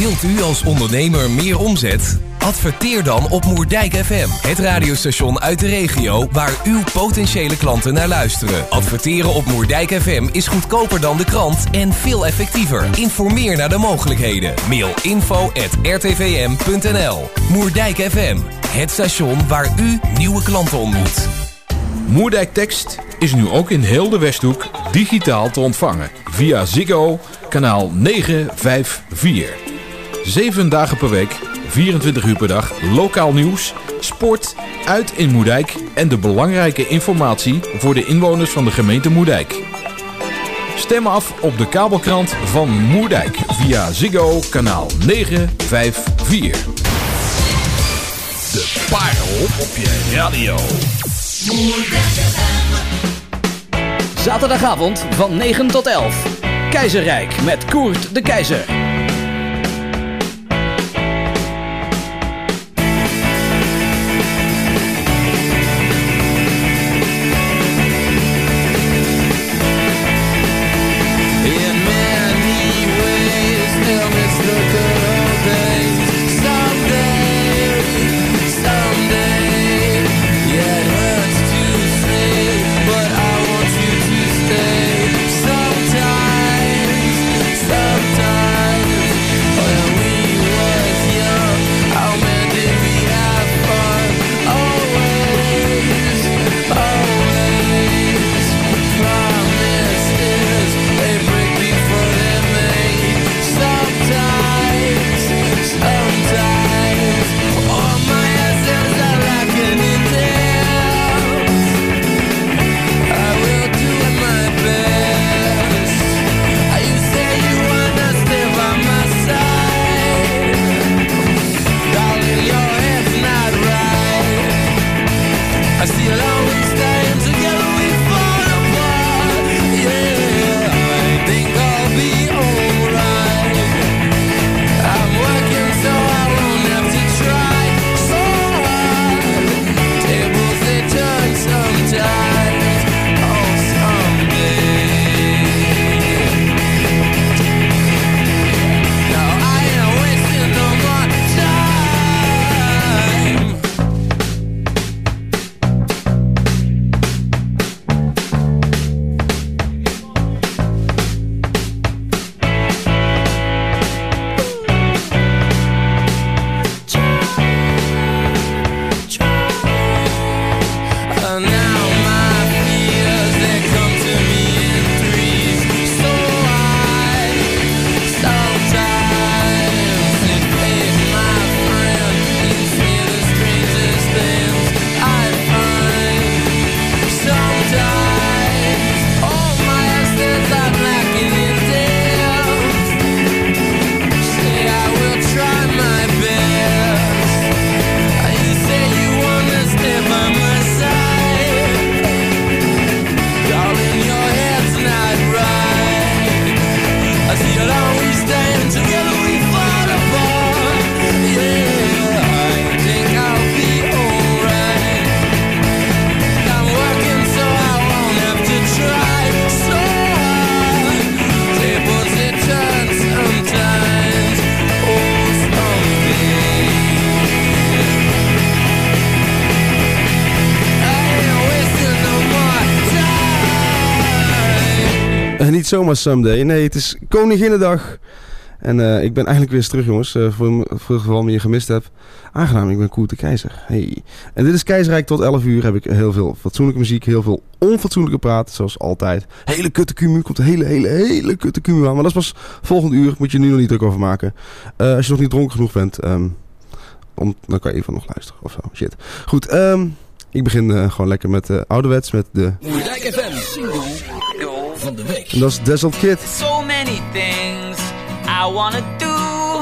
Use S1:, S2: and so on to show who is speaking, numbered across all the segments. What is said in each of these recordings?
S1: Wilt u als ondernemer meer omzet? Adverteer dan op Moerdijk FM, het radiostation uit de regio waar uw potentiële klanten naar luisteren. Adverteren op Moerdijk FM is goedkoper dan de krant en veel effectiever. Informeer naar de mogelijkheden. Mail info at rtvm.nl Moerdijk FM, het station waar u nieuwe klanten ontmoet.
S2: Moerdijk Tekst is nu ook in heel de Westhoek digitaal te ontvangen. Via Ziggo, kanaal 954. Zeven dagen per week, 24 uur per dag, lokaal nieuws, sport, uit in Moerdijk... en de belangrijke informatie voor de inwoners van de gemeente Moerdijk. Stem af op de kabelkrant van Moerdijk via Ziggo, kanaal 954.
S3: De parel op je radio.
S4: Zaterdagavond van 9 tot 11. Keizerrijk met Koert de Keizer.
S5: Zomaar someday. Nee, het is Koninginnedag. En eh, ik ben eigenlijk weer eens terug, jongens. eh, voor, het geval me je gemist hebt. Aangenaam, ik ben Koert de Keizer. Hey. En dit is Keizerrijk tot 11 uur. Heb ik heel veel fatsoenlijke muziek, heel veel onfatsoenlijke praat. Zoals altijd. Hele kutte kumu. Komt een hele, hele, hele kutte kumu aan. Maar dat is pas volgend uur. Moet je nu nog niet druk over maken. Eh, als je nog niet dronken genoeg bent, ehm, om, dan kan je even nog luisteren. Of zo. Shit. Goed, ehm, ik begin gewoon lekker met ouderwets. Met de...
S4: Moerdijk FM van de week.
S5: En dat is Dazzled Kid.
S6: So many things I wanna do.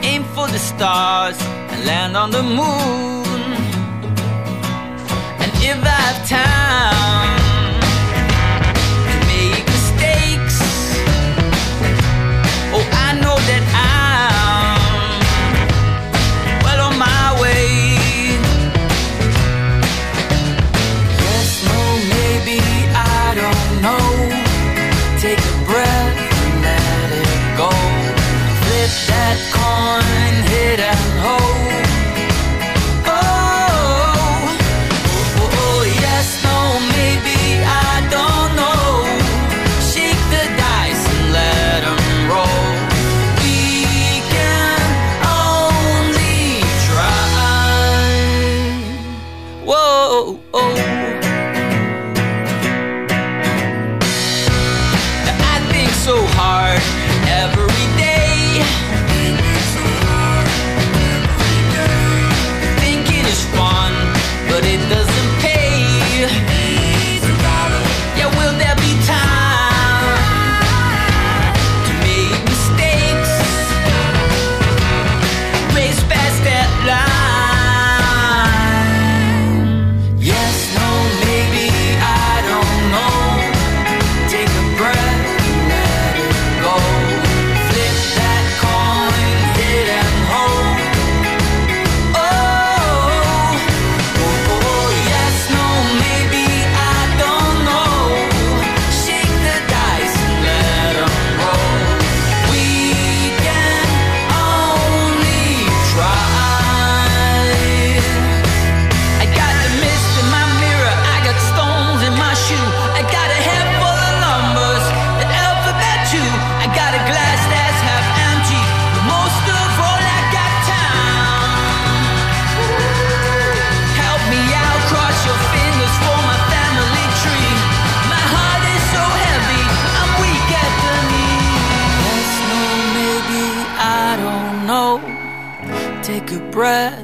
S6: Aim for the stars and land on the moon. And if I have time breath.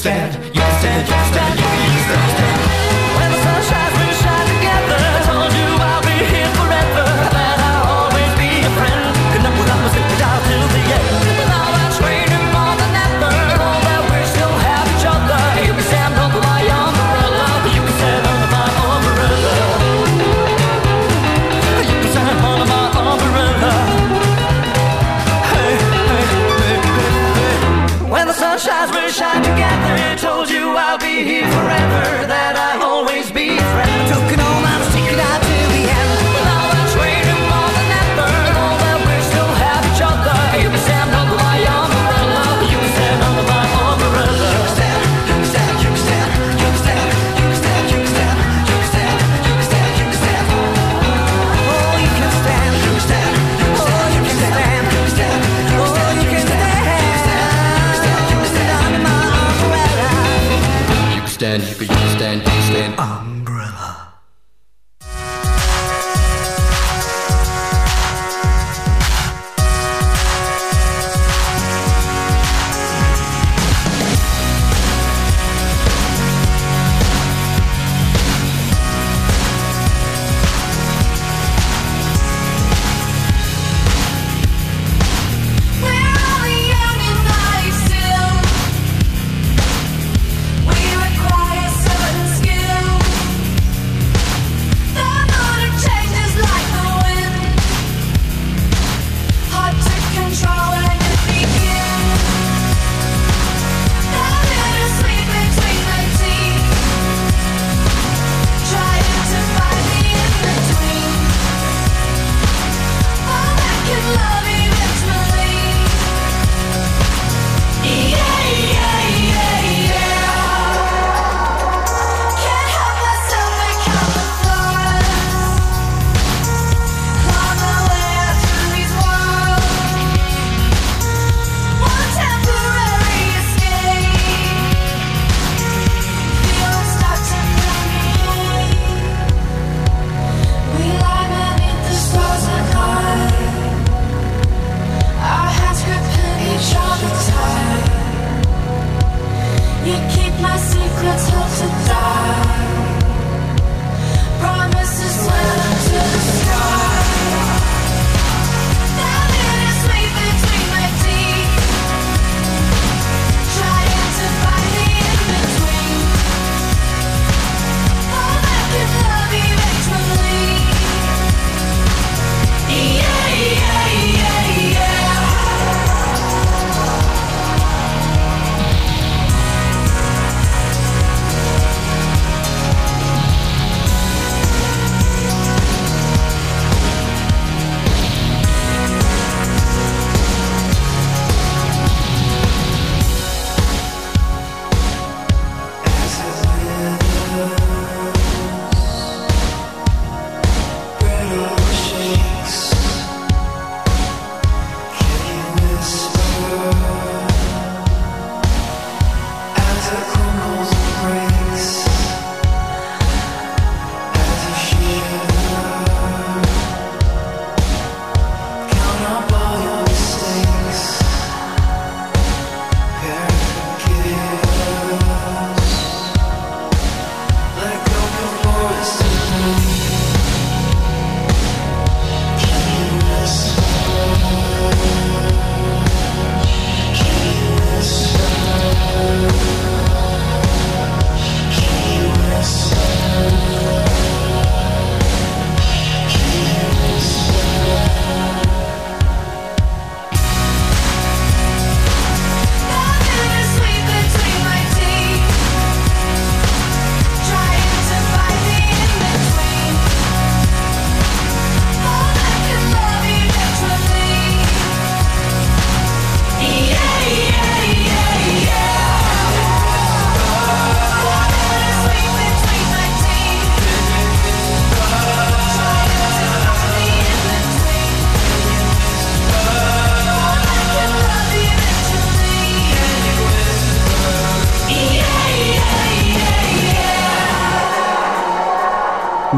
S7: stand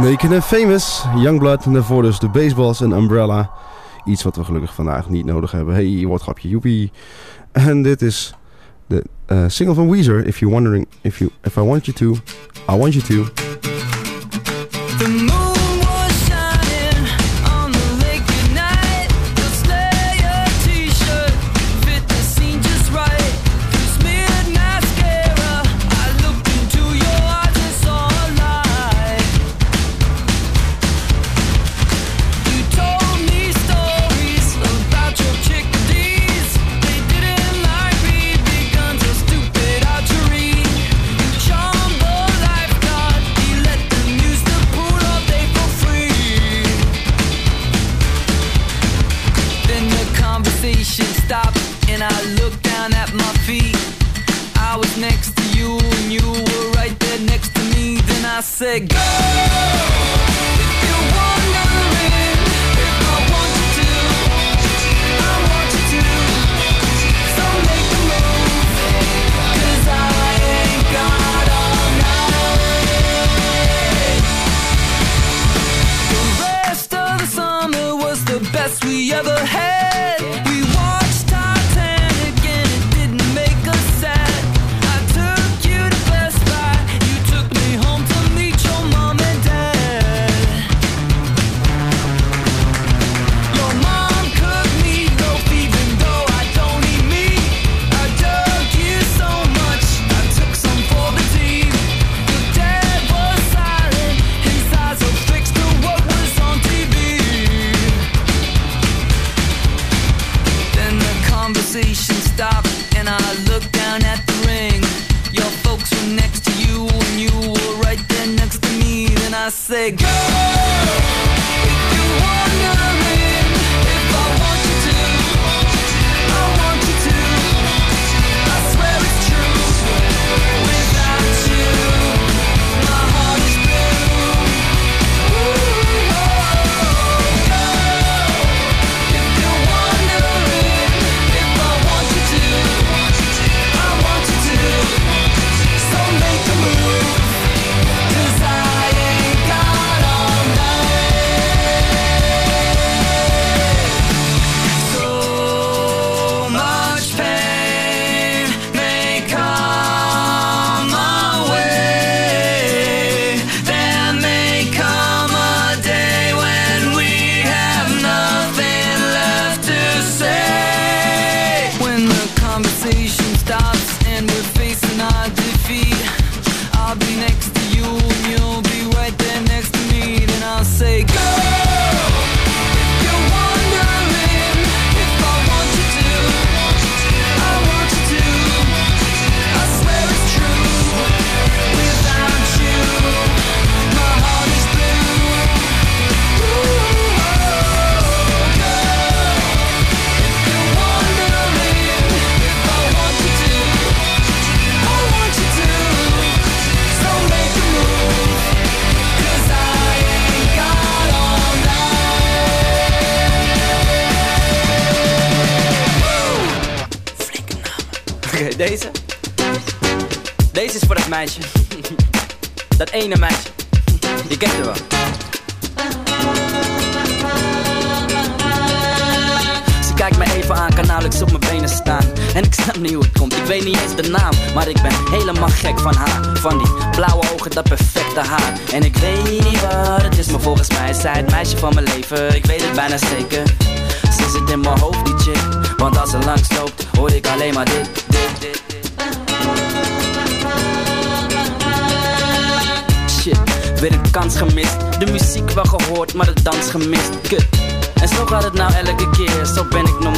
S8: Making it
S6: famous. Youngblood. En daarvoor dus de baseballs en umbrella. Iets wat we gelukkig vandaag niet nodig hebben. Hey, wat grapje, joepie. En dit is de eh, single van Weezer. If you're wondering if, you, if I want you to, I want you to.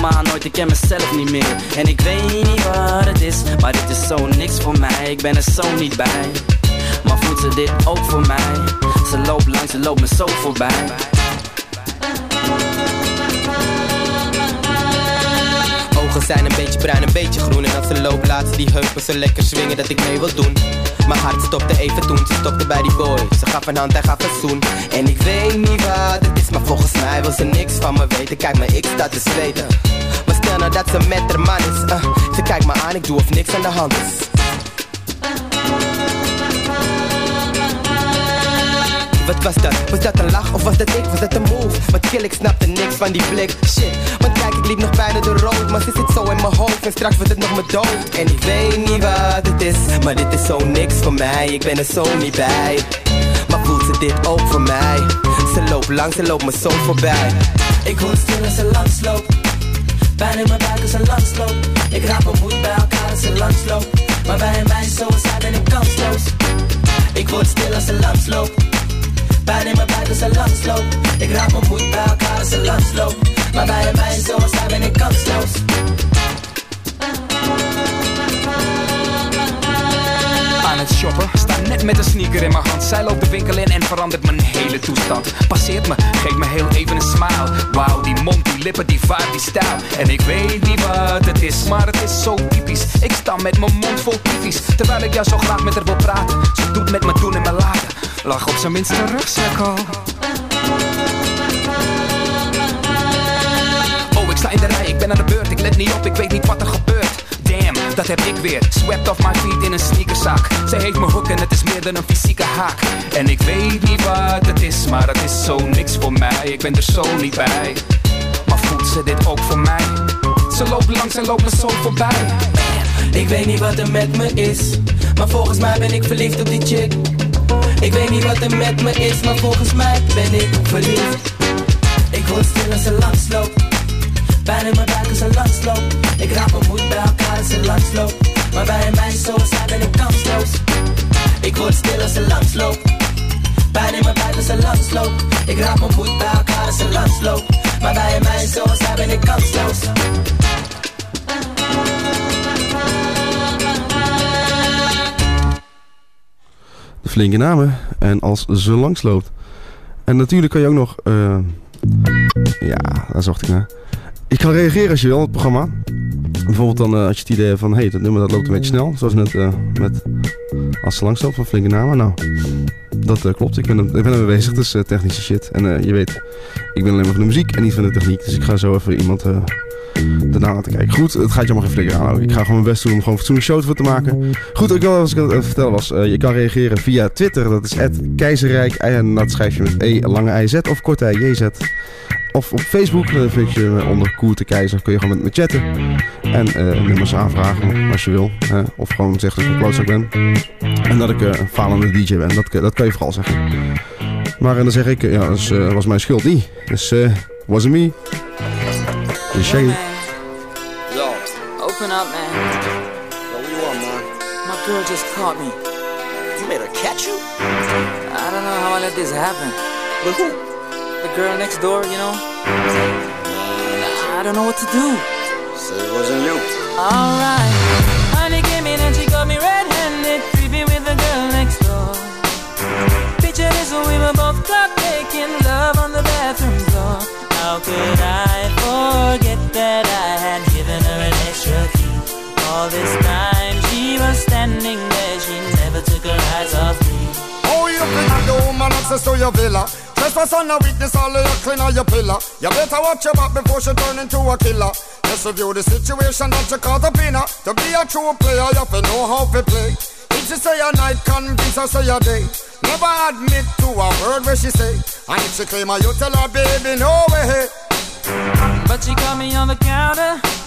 S9: helemaal nooit, ik ken mezelf niet meer. En ik weet niet wat het is, maar dit is zo niks voor mij. Ik ben er zo niet bij, maar voelt ze dit ook voor mij? Ze loopt langs, ze loopt me zo voorbij.
S10: zijn een beetje bruin, een beetje groen. En als ze loopt laat ze die heupen zo lekker swingen dat ik mee wil doen. Mijn hart stopte even toen, ze stopte bij die boy. Ze gaf een hand, en gaf een zoen. En ik weet niet wat het is, maar volgens mij wil ze niks van me weten. Kijk maar, ik sta te zweten. Maar stel nou dat ze met haar man is. Uh, Ze kijkt me aan, ik doe of niks aan de hand is. Wat was dat? Was dat een lach of was dat ik? Was dat een move? Wat kill, ik snapte niks van die blik Shit, want kijk ik liep nog bijna de rood Maar ze zit zo in mijn hoofd en straks wordt het nog mijn dood En ik weet niet wat het is Maar dit is zo niks voor mij Ik ben er zo niet bij Maar voelt ze dit ook voor mij? Ze loopt lang, ze loopt me zo voorbij
S11: Ik word stil als ze langsloopt. Pijn in mijn buik als ze langsloopt. Ik raap mijn moed bij elkaar als ze langsloopt. Maar bij een meisje zoals zij ben ik kansloos. Ik word stil als ze langsloopt. Pijn in mijn buik als ze langsloopt. Ik raap mijn moed bij elkaar als ze langsloopt. Maar bij een meisje zoals zij ben ik kansloos.
S12: Sta net met een sneaker in mijn hand. Zij loopt de winkel in en verandert mijn hele toestand. Passeert me, geeft me heel even een smile. Wauw, die mond, die lippen, die vibe, die stijl. En ik weet niet wat het is, maar het is zo typisch. Ik sta met mijn mond vol typisch. Terwijl ik jou zo graag met haar wil praten. Ze doet met me doen en me laten. Lach op zijn minst een rugcirkel. Oh, ik sta in de rij, ik ben aan de beurt. Ik let niet op, ik weet niet wat er gebeurt. Dat heb ik weer. Swept off my feet in een sneakerzak. Zij heeft me hook en het is meer dan een fysieke haak. En ik weet niet wat het is, maar het is zo niks voor mij. Ik ben er zo niet bij. Maar voelt ze dit ook voor mij? Ze loopt langs en loopt me zo voorbij.
S11: Ik weet niet wat er met me is. Maar volgens mij ben ik verliefd op die chick. Ik weet niet wat er met me is. Maar volgens mij ben ik verliefd. Ik word stil als ze langsloopt. Pijn in mijn buik ze langsloopt. Ik raap mijn moed bij elkaar als ze langsloopt. Maar bij een meisje zoals zij ben ik kansloos. Ik word stil als ze langsloopt. Pijn in mijn buik ze langsloopt. Ik raap mijn moed bij elkaar als ze langsloopt. Maar bij een meisje zoals zij ben ik kansloos.
S5: De flinke namen. En als ze langsloopt. En natuurlijk kan je ook nog... eh, ja, daar zocht ik naar. Je kan reageren als je wil op het programma. Bijvoorbeeld dan eh, als je het idee hebt van... Hé, hey, dat nummer dat loopt een beetje snel. Zoals net eh, met... Als ze van flinke namen. Nou, dat eh, klopt. Ik ben, ik ben ermee bezig. Eh, technische shit. En je weet, ik ben alleen maar van de muziek en niet van de techniek. Dus ik ga zo even iemand... eh daarna laten kijken. Goed, het gaat je allemaal geen flikker aan. ook. Ik ga gewoon mijn best doen om gewoon een fatsoenlijk show te maken. Goed, ik wil als ik het even vertellen was. eh, je kan reageren via Twitter. Dat is keizerrijk. En dat schrijf je met E, lange IZ of korte JZ. Of op Facebook, dan vind je onder Koert de Keizer. Kun je gewoon met me chatten. En eh, nummers aanvragen als je wil. of gewoon zeggen dat ik een klootzak ben. En dat ik eh, een falende DJ ben. Dat, dat kan je vooral zeggen. Maar eh, dan zeg ik, eh, ja, dat eh, was mijn schuld niet. Dus, eh wasn't me. Dus Shaggy.
S13: Yo, open up, man.
S14: Yo, what you want, man?
S13: My girl just caught me.
S14: You made her catch you?
S13: I don't know how I let this happen.
S14: With who?
S13: The girl next door, you know? I don't know what to do.
S14: So it wasn't you.
S11: Alright. Honey came in and she got me red-handed, creepy with the girl next door. Picture this we were both clock making love on the bathroom floor. How could I All this time she was standing there, she never took her eyes off me.
S15: Oh, you think I'm the woman access to your villa? Trespass on a weakness, all of your clean on your pillar. You better watch your back before she turn into a killer. Just review the situation that you caught up in. To be a true player, you have to know how to play. If she say a night, convince her say a day. Never admit to a word where she say. And if she claim her, you tell her, baby, no way.
S11: But she caught me on the counter.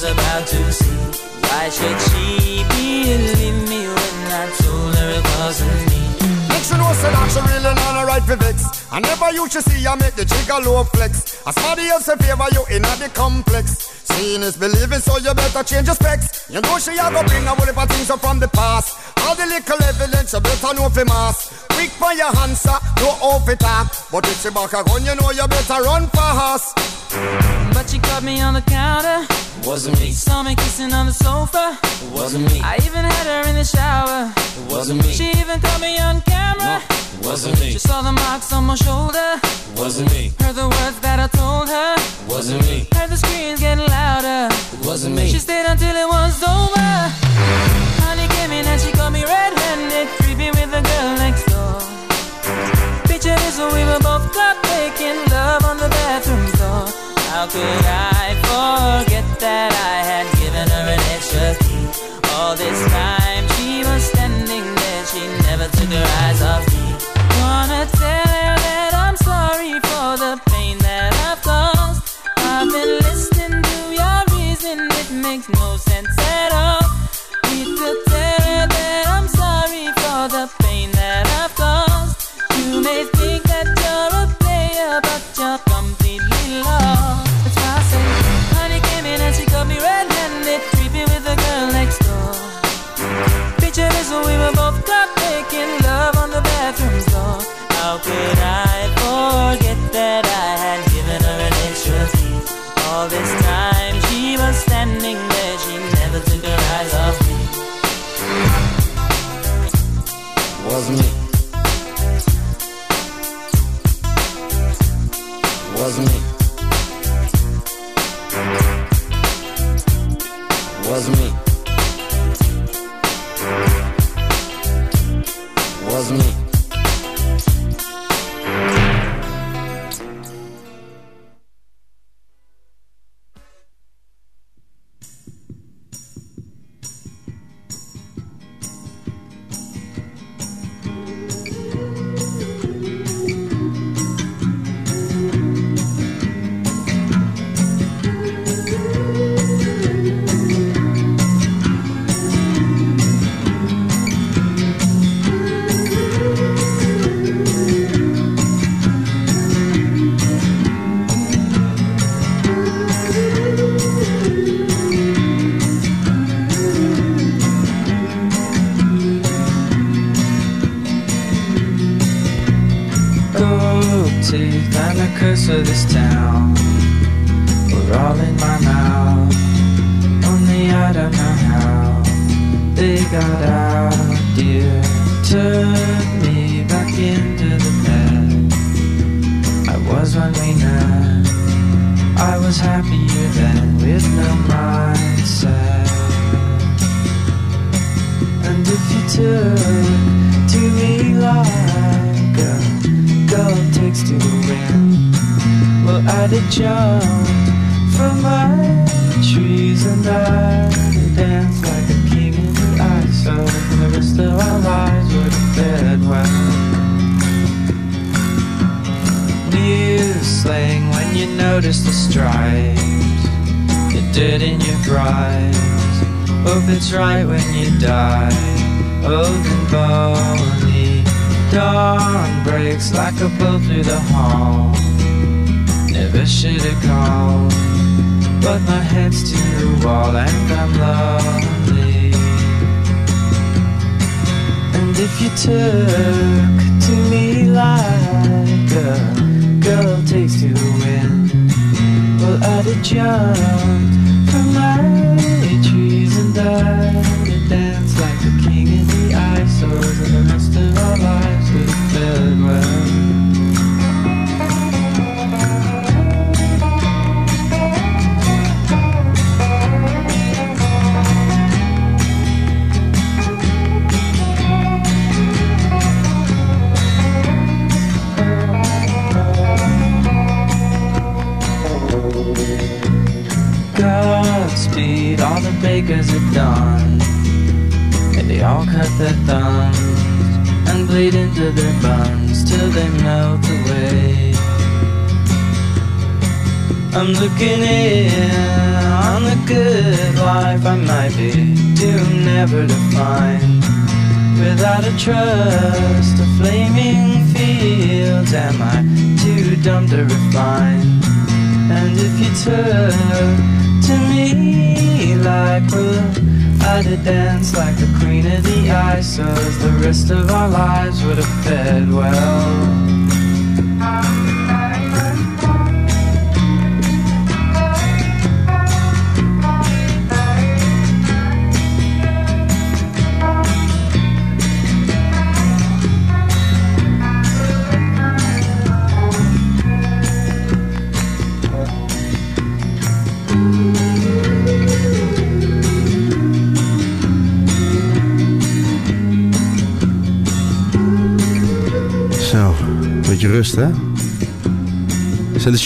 S11: was about to see. Why should she believe me when I told her it wasn't me?
S15: Make she know say that she really not a right for vex. I never used to see her make the jigger low flex. As somebody else in favor you in the complex. Seeing is believing, so you better change your specs. You know she a go bring a whole heap things from the past. All the little evidence you better know for mass. Quick for your answer, no off it talk. But if she back a gun, you know you better run fast.
S11: But she caught me on the counter.
S13: Wasn't me.
S11: Saw me kissing on the sofa.
S13: It wasn't me.
S11: I even had her in the shower.
S13: It wasn't me.
S11: She even caught me on camera.
S6: No, it wasn't me.
S16: She saw the marks on my shoulder.
S6: It wasn't me.
S16: Heard the words that I told her.
S6: It wasn't me.
S16: Heard the screams getting louder.
S6: It wasn't me.
S16: She stayed until it was over. Honey came in and she caught me red-handed, creepy with the girl next door. Picture this, we were both how could I?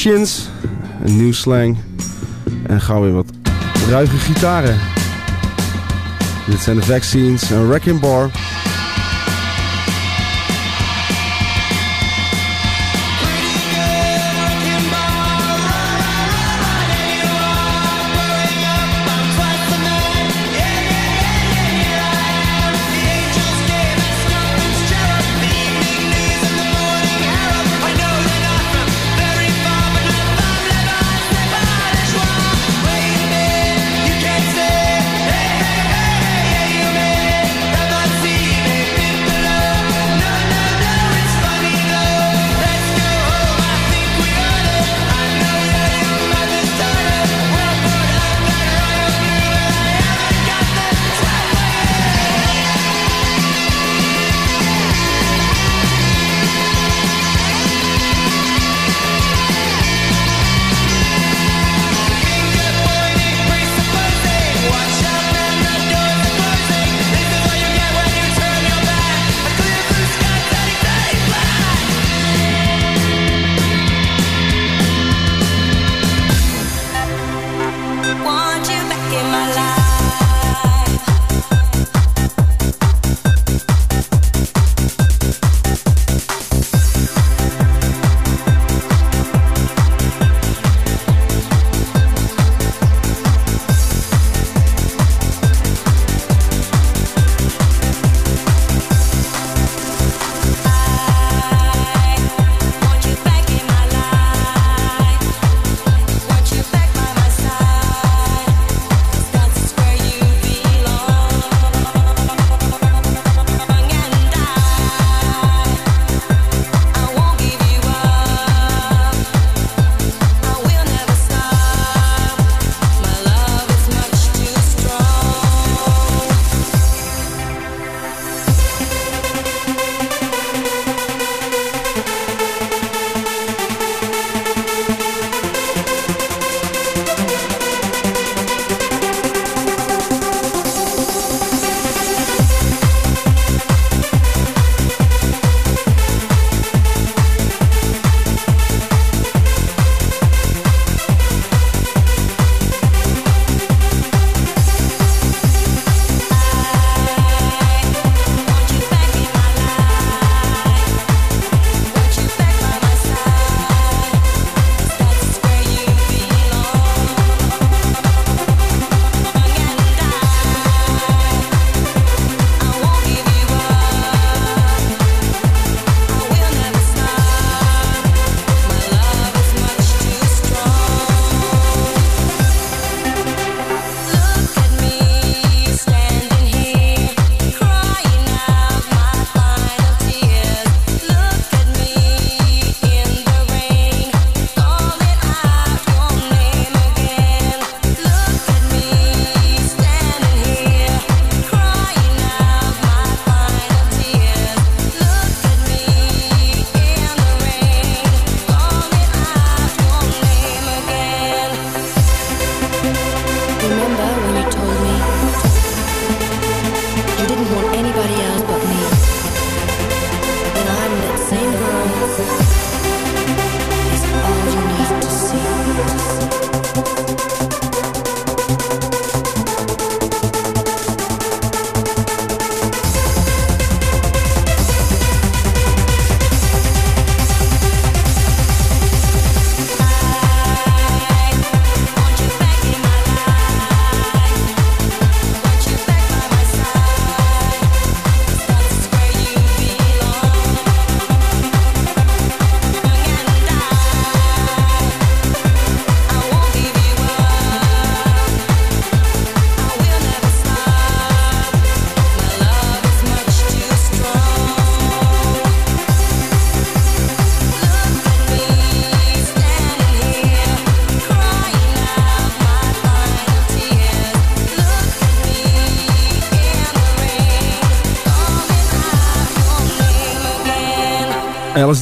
S17: Een nieuw slang. En gauw weer wat ruige gitaren. Dit zijn de Vaccines en Wrecking Bar.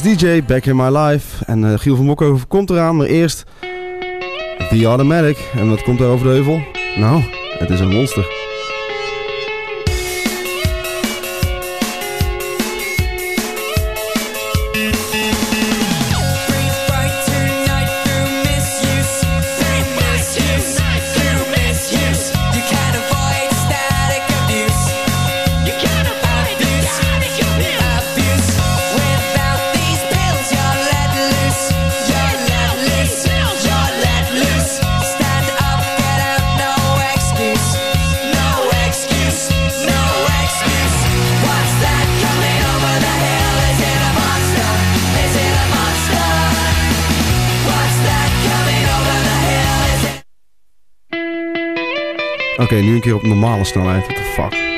S17: DJ, Back in My Life. En eh, Giel van Mokko komt eraan, maar eerst The Automatic. En wat komt er over de heuvel? Nou, het is een monster.
S18: Nu een keer op normale snelheid. What the fuck?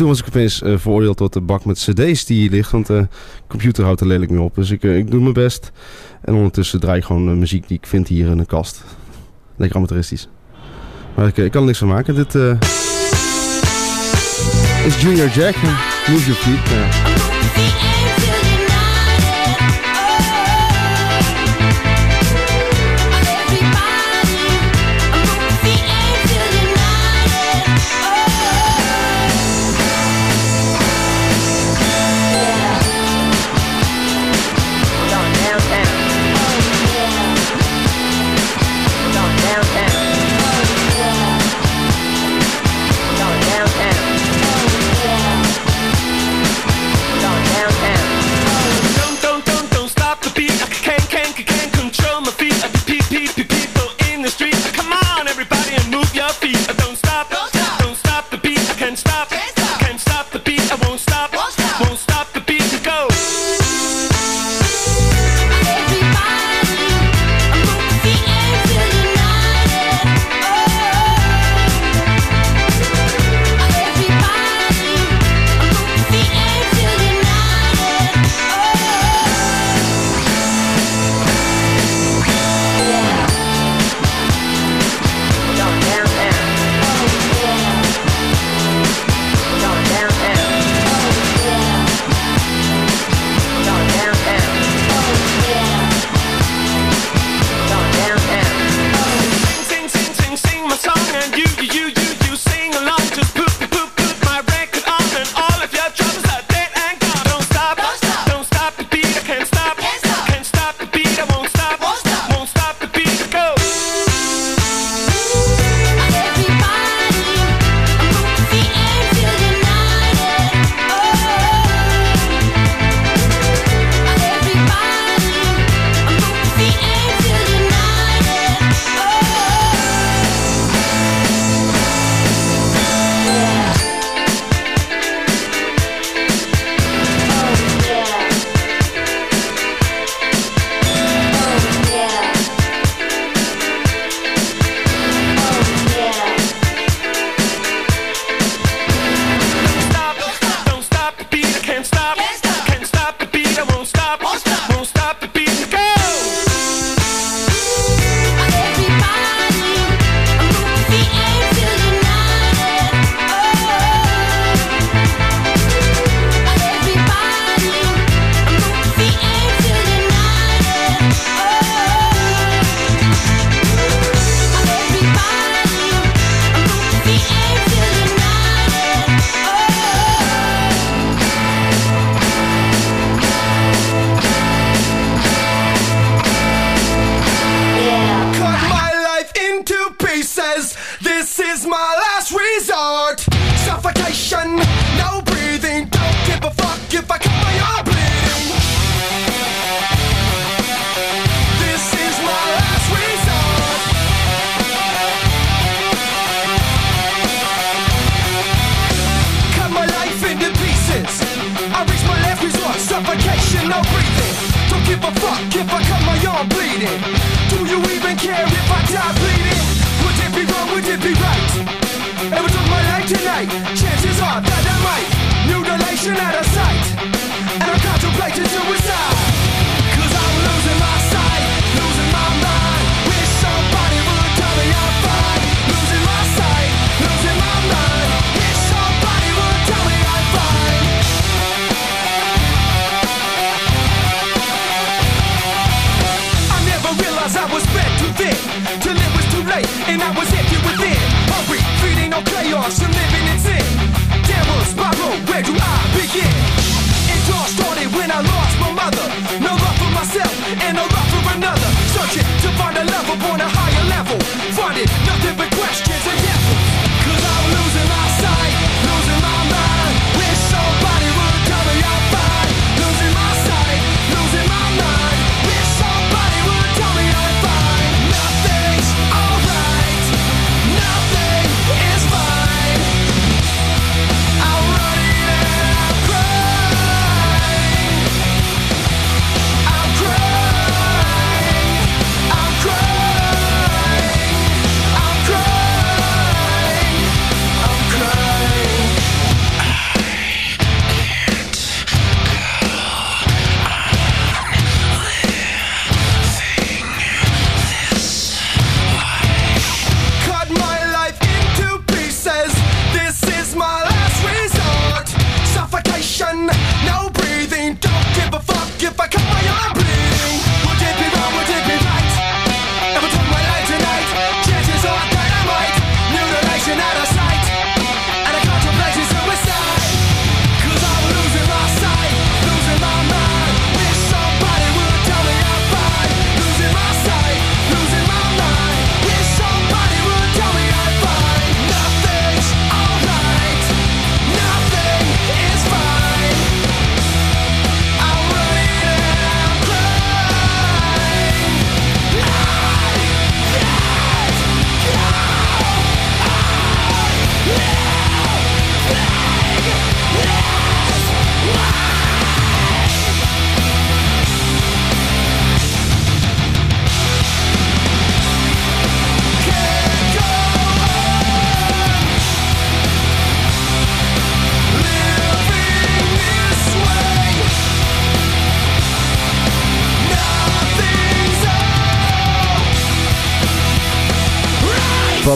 S5: toen was ik opeens uh, veroordeeld tot de bak met cd's die hier ligt. Want eh, de computer houdt er lelijk mee op. Dus ik, eh, ik doe mijn best. En ondertussen draai ik gewoon muziek die ik vind hier in de kast. Lekker amateuristisch. Maar ik, kan er niks van maken. Dit is Junior Jack. Move your feet.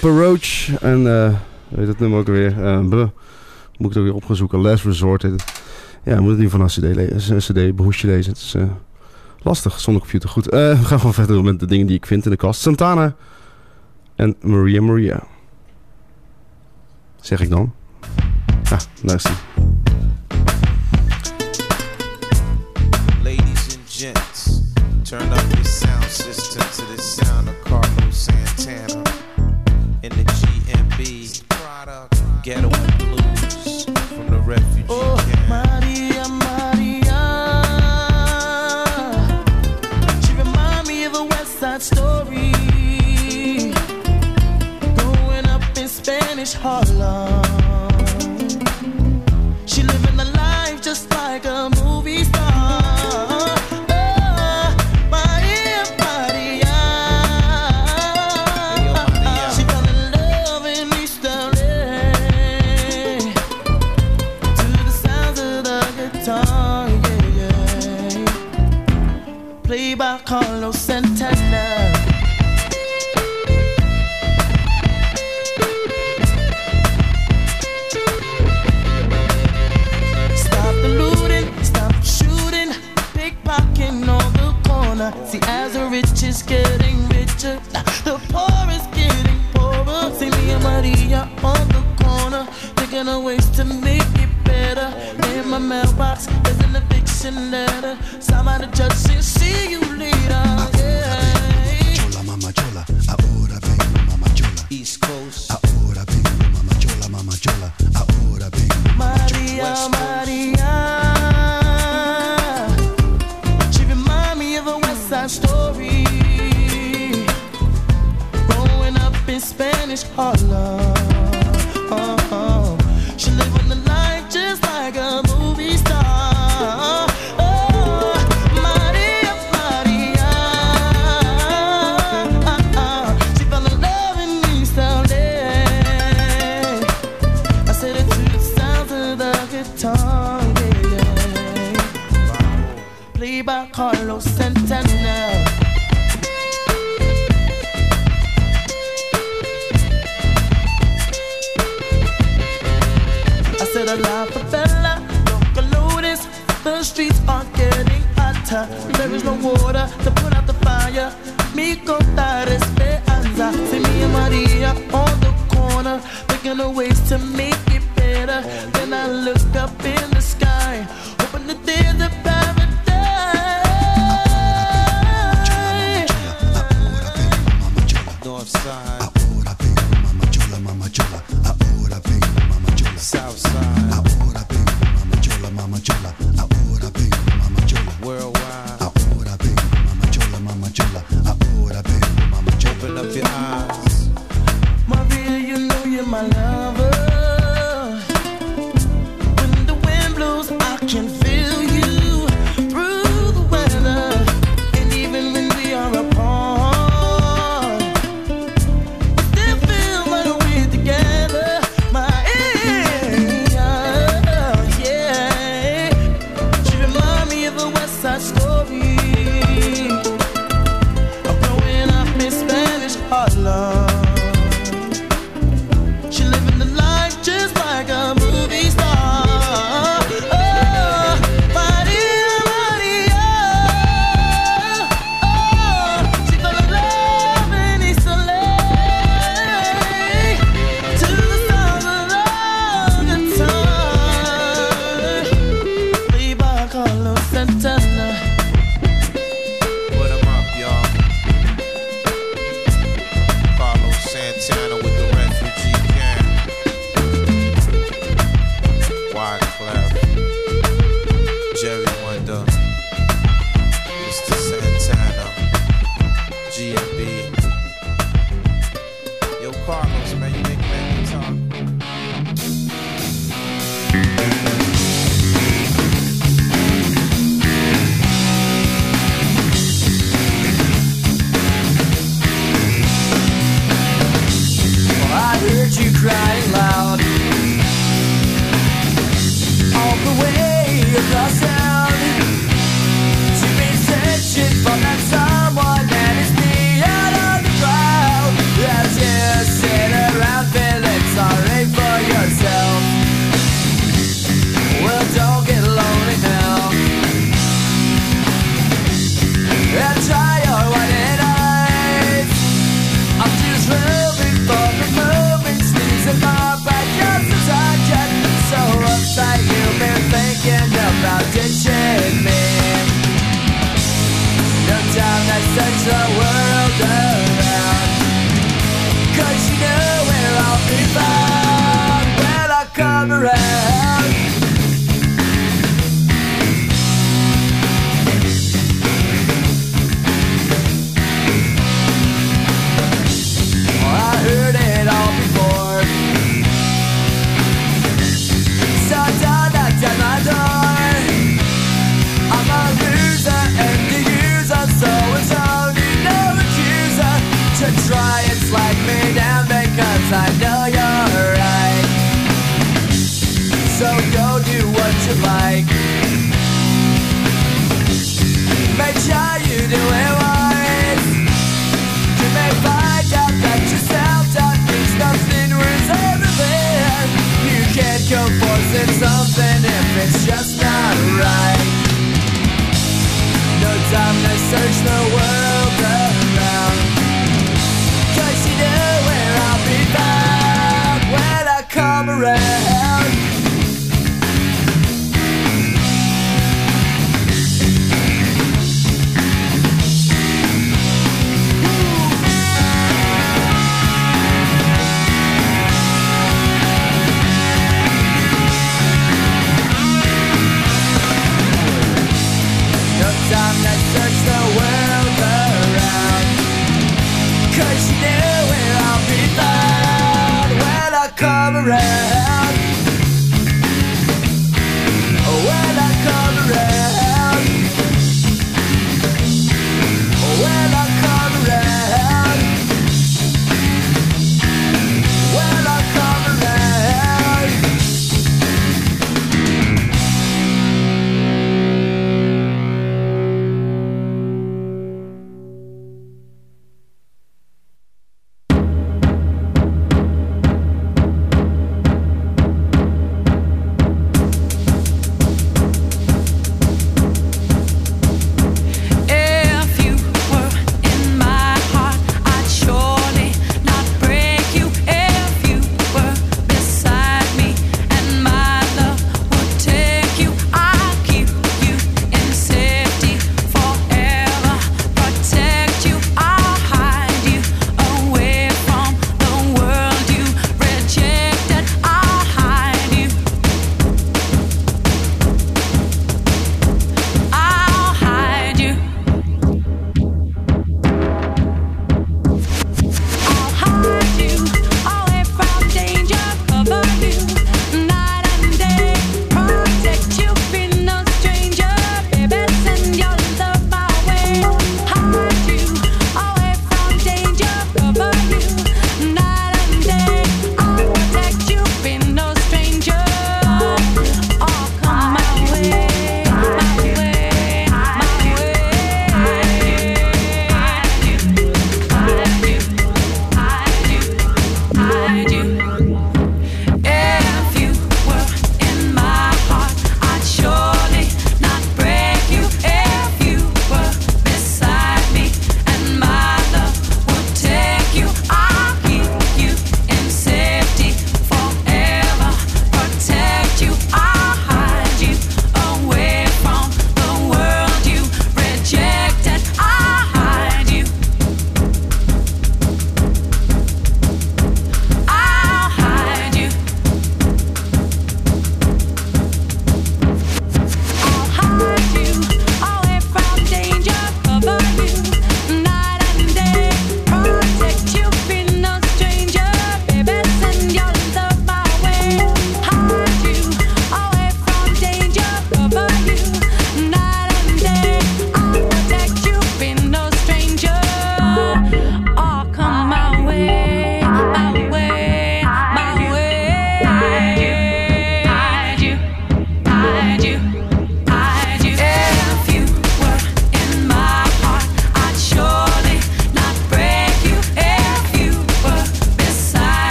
S5: Papa Roach en eh, uh, weet het nummer ook weer. Eh, moet ik het ook weer opgezoeken. Last Resort heet het. Ja, moet het niet van een CD behoesje lezen. Het is eh, lastig zonder computer. Goed, we gaan gewoon verder met de dingen die ik vind in de kast. Santana en Maria Maria. Zeg ik dan. Ah,
S19: Ladies and gents, Turn up your sound system to the sound of Carlos Santana. from the
S20: oh. Maria, Maria. She me of a West Side Story. Up in Spanish Harlem. plenty ways to make it better. In my mailbox, there's an eviction letter. Somebody just the judge, see you later.
S21: Chola, mama, chola, ahora vengo, mama, chola.
S19: East Coast.
S22: Ahora vengo, mama, chola, mama, chola. Ahora vengo.
S20: Maria, Maria. She remind me of a West Side story. Growing up in Spanish Harlem.
S6: namora. Around.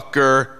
S18: sucker.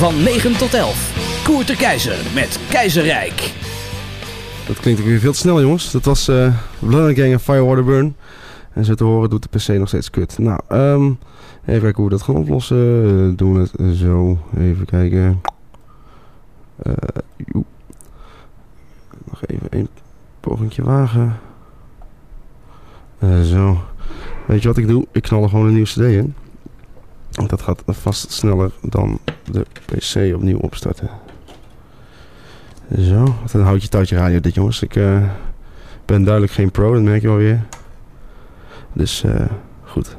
S18: Van 9 tot 11. Koert de Keizer met Keizerrijk.
S5: Dat klinkt ook weer veel te snel, jongens. Dat was eh, uh, Blood Gang en Firewater Burn. En zo te horen doet de PC nog steeds kut. Nou, ehm, even kijken hoe we dat gaan oplossen. Doen we het zo. Even kijken. Uh, nog even een pogingje wagen. Eh, zo. Weet je wat ik doe? Ik knal gewoon een nieuwe cd in. Dat gaat vast sneller dan de PC opnieuw opstarten. Zo, dan houd je touwtje radio dit jongens. Ik eh, ben duidelijk geen pro, dat merk je wel weer. Dus eh, goed.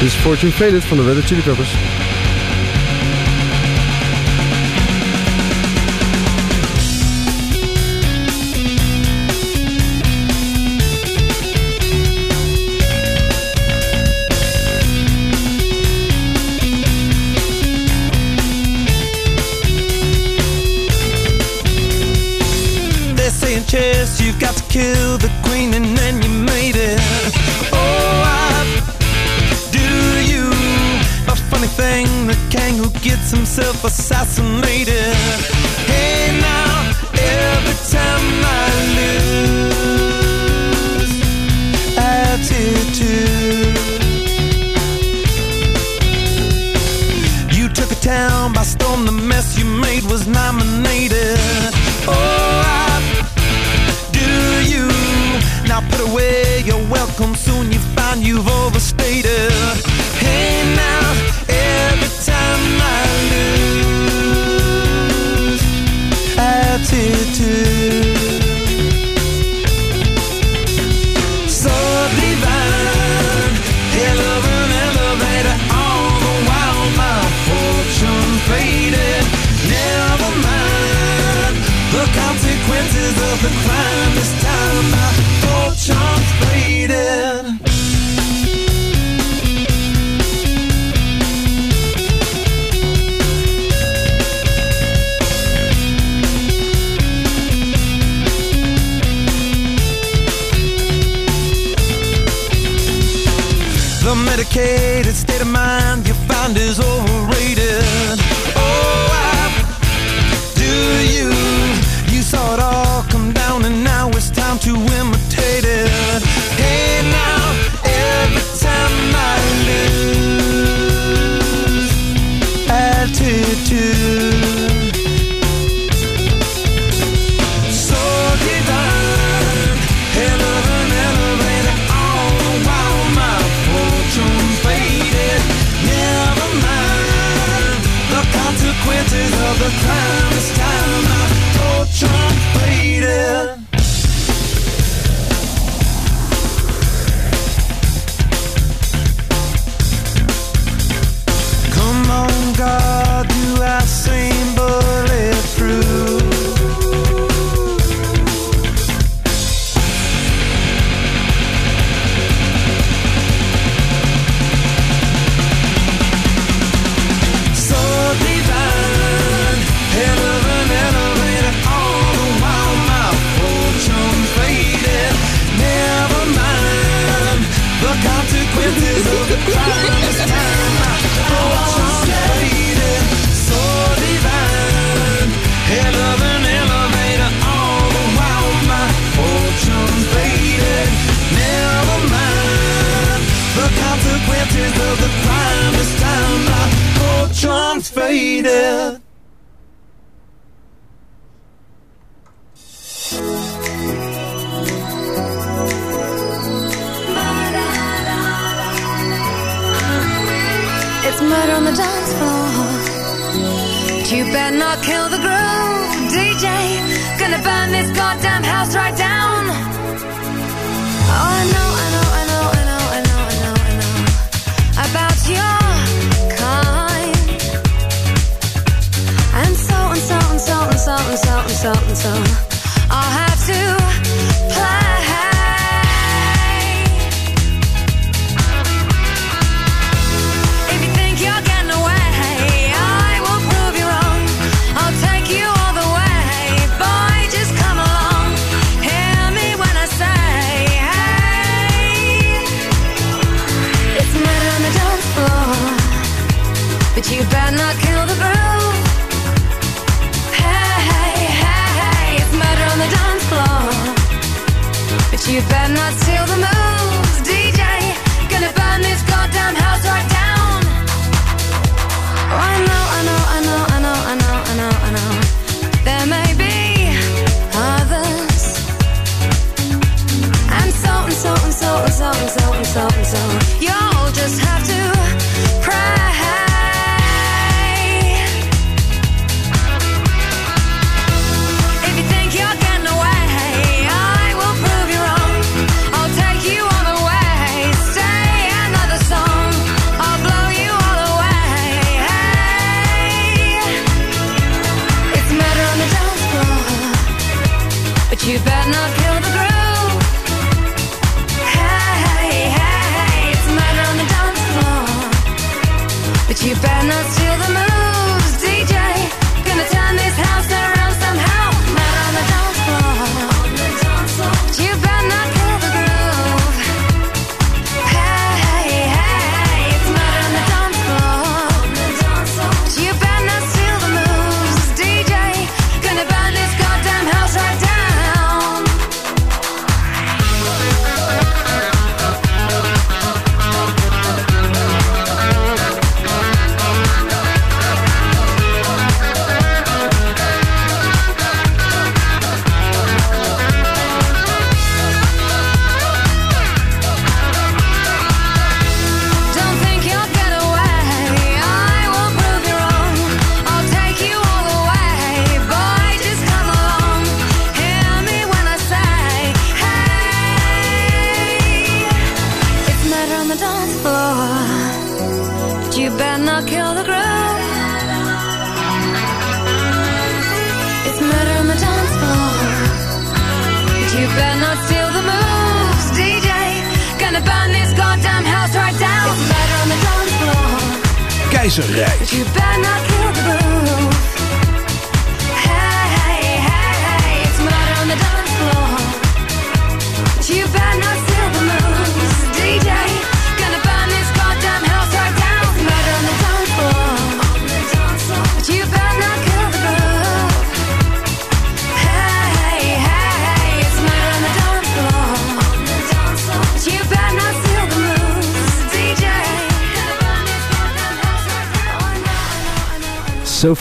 S5: Dit is Fortune Faded van de Weather Chili Peppers.
S6: you've got to kill the queen and then you made it. Oh, I do you a funny thing? The king who gets himself assassinated. Hey, now every time I lose, attitude. You took a town by storm. The mess you made was nominated. you're welcome soon. You find you've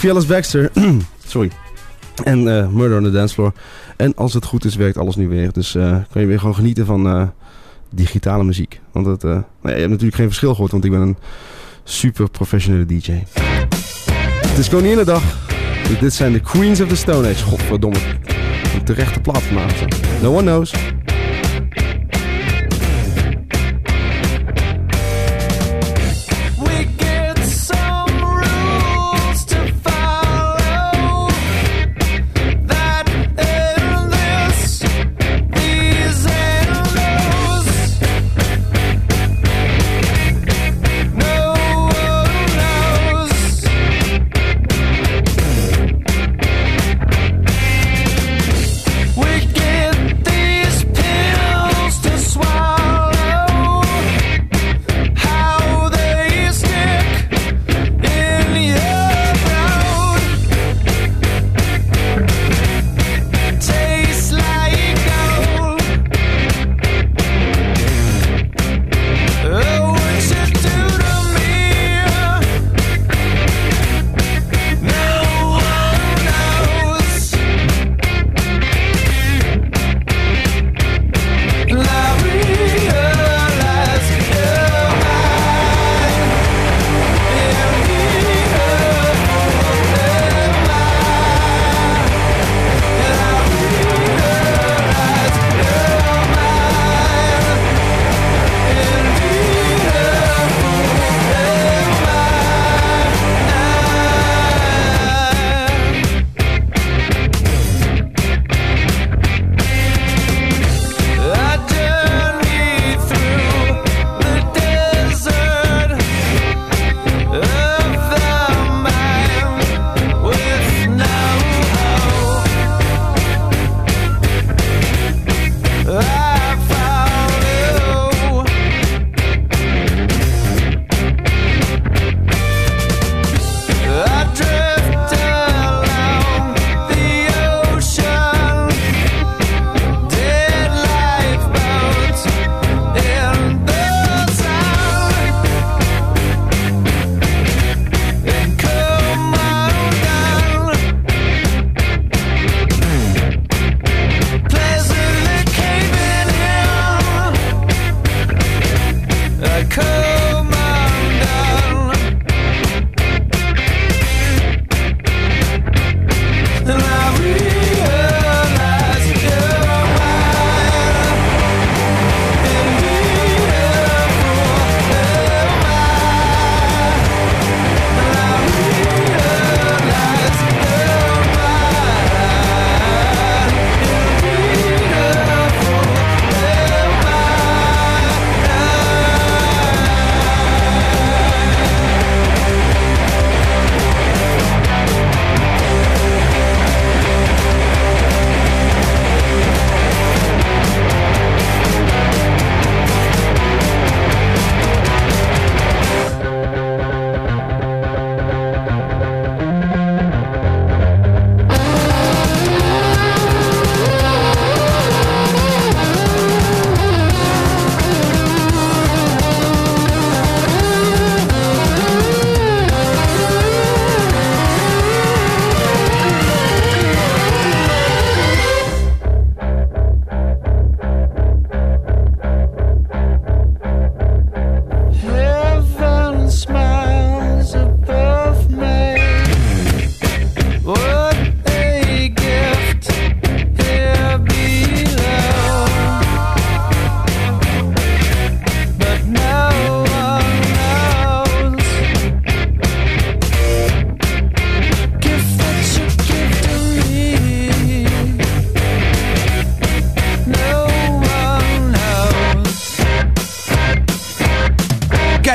S5: Ellis Baxter. Sorry. En eh, Murder on the Dance Floor. En als het goed is, werkt alles nu weer. Dus eh, kan je weer gewoon genieten van eh, digitale muziek. Want het, nou ja, je hebt natuurlijk geen verschil gehoord, want ik ben een super professionele DJ. Het is Koninginnedag. Dit zijn de Queens of the Stone Age. Godverdomme. Een terechte plaat vanavond. No one knows.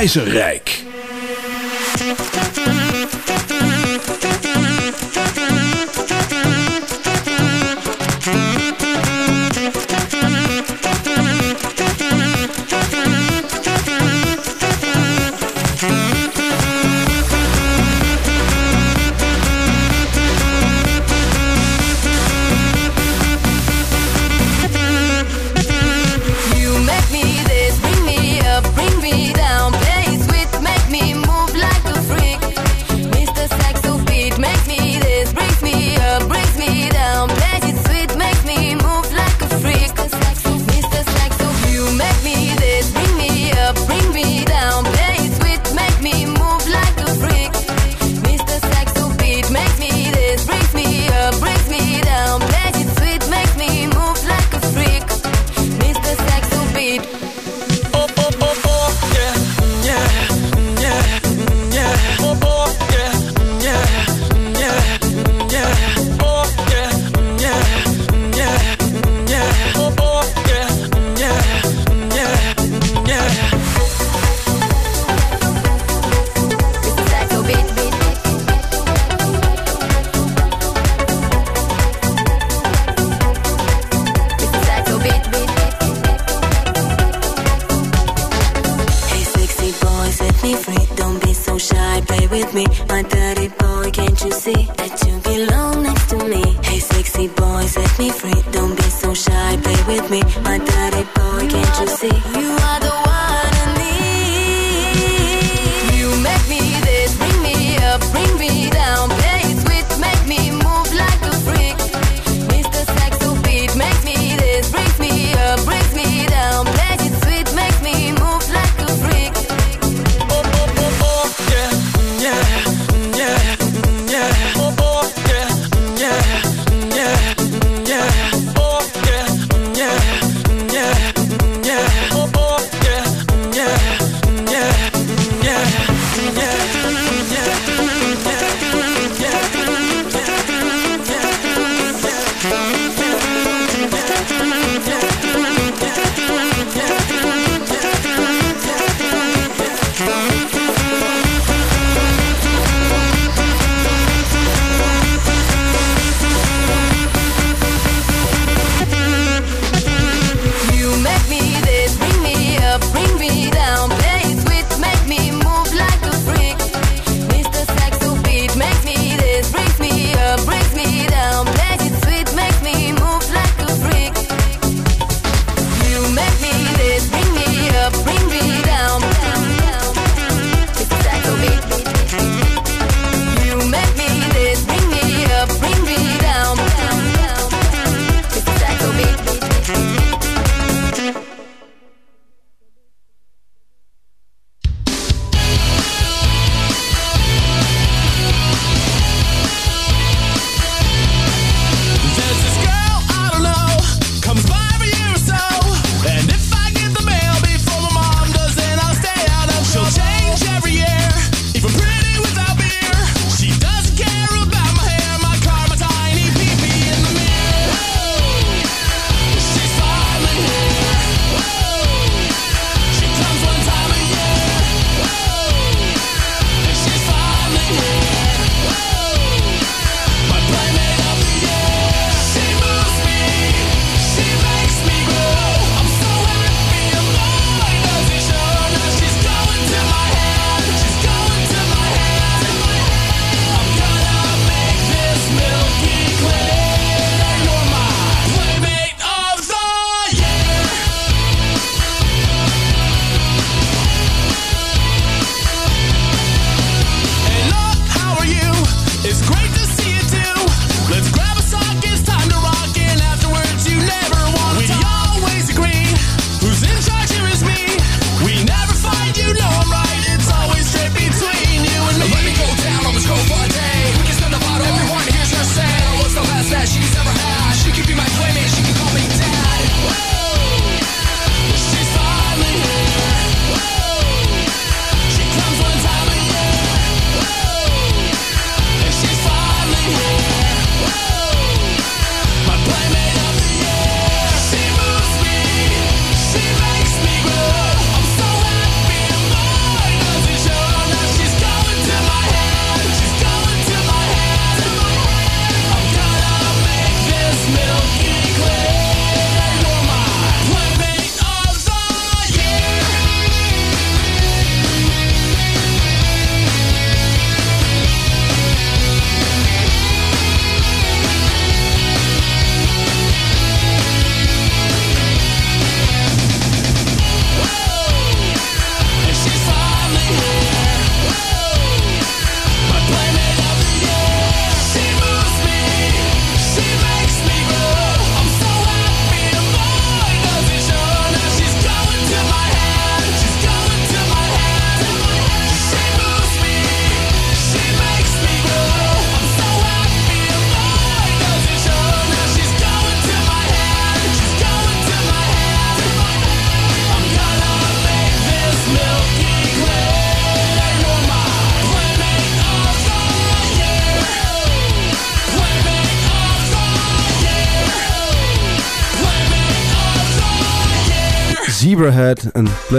S17: Keizerrijk.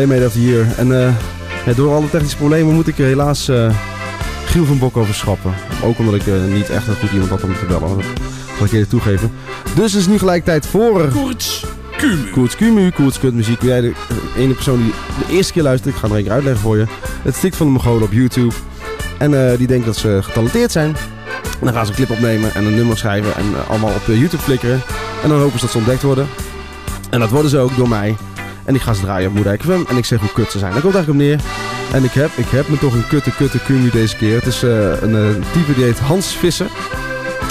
S5: En Playmate of the Year. En eh, door alle technische problemen moet ik helaas eh, Giel van Bok overschrappen. Ook omdat ik eh, niet echt een goed iemand had om te bellen. Dat zal ik eerder toegeven. Dus het is nu gelijk tijd voor...
S4: Koorts Kumu.
S5: Koorts Kumu, Koorts Kutmuziek. Ben jij de ene persoon die de eerste keer luistert? Ik ga het een keer uitleggen voor je. Het stikt van de Mongolen op YouTube. En die denken dat ze getalenteerd zijn. En dan gaan ze een clip opnemen en een nummer schrijven en allemaal op YouTube flikkeren. En dan hopen ze dat ze ontdekt worden. En dat worden ze ook door mij. En ga ze draaien op Moedijk FM en ik zeg hoe kut ze zijn. Daar komt eigenlijk op neer. En ik heb, ik heb me toch een kutte kutte kumu deze keer. Het is eh, een eh, type die heet Hans Visser.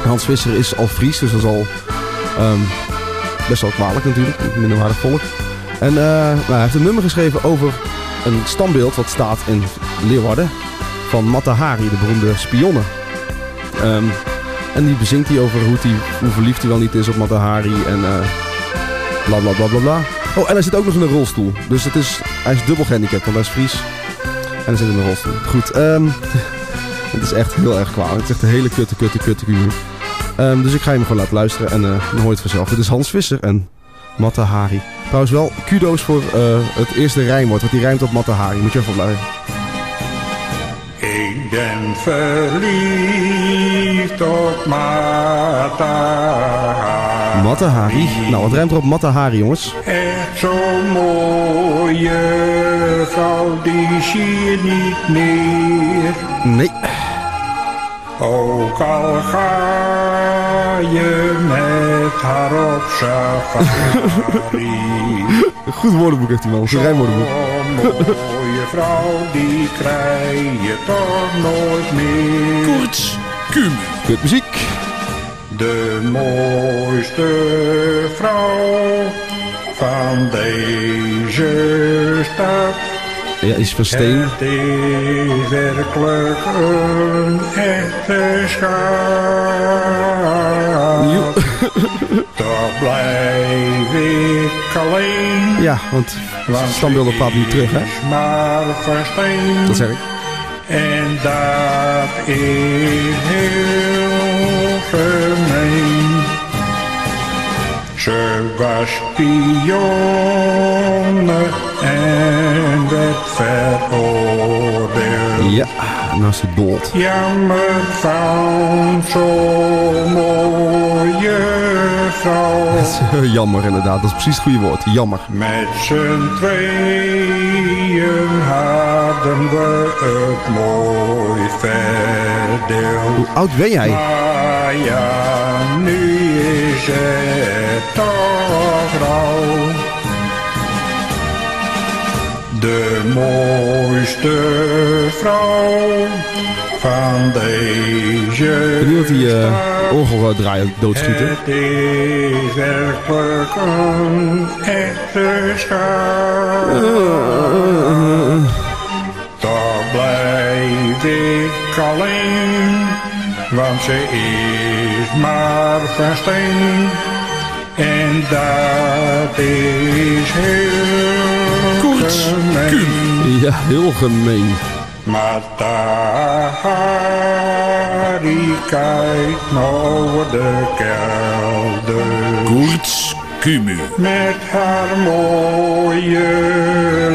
S5: Hans Visser is al Fries, dus dat is al ehm, best wel kwalijk natuurlijk. Minderwaardig volk. En nou, hij heeft een nummer geschreven over een standbeeld wat staat in Leeuwarden. Van Mata Hari, de beroemde spionne. Ehm, en die bezingt hij over hoe, die, hoe verliefd hij wel niet is op Mata Hari. En bla bla bla bla bla. Oh, en hij zit ook nog in een rolstoel. Dus het is, hij is dubbel gehandicapt, want hij is Fries. En hij zit in een rolstoel. Goed, ehm het is echt heel erg kwalijk. Het is echt een hele kutte, kutte, kutte kutte. Ehm, dus ik ga hem gewoon laten luisteren en eh, dan hoor je het vanzelf. Dit is Hans Visser en Mata Hari. Trouwens wel kudo's voor eh, het eerste rijmwoord, want die rijmt op Mata Hari. Moet je even blijven.
S23: Ik ben verliefd op Mata.
S5: Mata Hari. Nou, wat rijmt er op Mata Hari, jongens?
S23: Echt zo'n mooie vrouw, die zie je niet meer.
S5: Nee.
S23: Ook al ga je met haar op safari.
S5: Goed woordenboek heeft die man, zijn rijmwoordenboek.
S23: Mooie vrouw, die krijg je toch nooit meer.
S4: Koorts Kumu.
S5: Kut muziek.
S23: De mooiste vrouw van deze stad.
S5: Ja, is van steen.
S23: Het is werkelijk een echte. Toch blijf ik alleen.
S5: Ja, want standbeelden praten niet terug, hè?
S23: Maar van steen.
S5: Dat zeg ik.
S23: En dat is heel gemeen. Ze was spionne en werd veroordeeld.
S5: Ja, nou is het dood.
S23: Jammer van zo'n mooie vrouw.
S5: Jammer inderdaad, dat is precies het goede woord. Jammer.
S23: Met z'n tweeën hadden we het mooi verdeeld.
S5: Hoe oud ben jij?
S23: Maar ja, nu is het toch rauw. De mooiste vrouw van deze
S5: Ik weet niet of die uh, orgel uh, draaien doodschieten.
S23: Het is werkelijk een echte schat. Toch blijf ik alleen, want ze is maar van steen. En dat is heel
S5: Ja, heel gemeen.
S23: Maar Tahari kijkt over de kelder.
S4: Koorts Kumu.
S23: Met haar mooie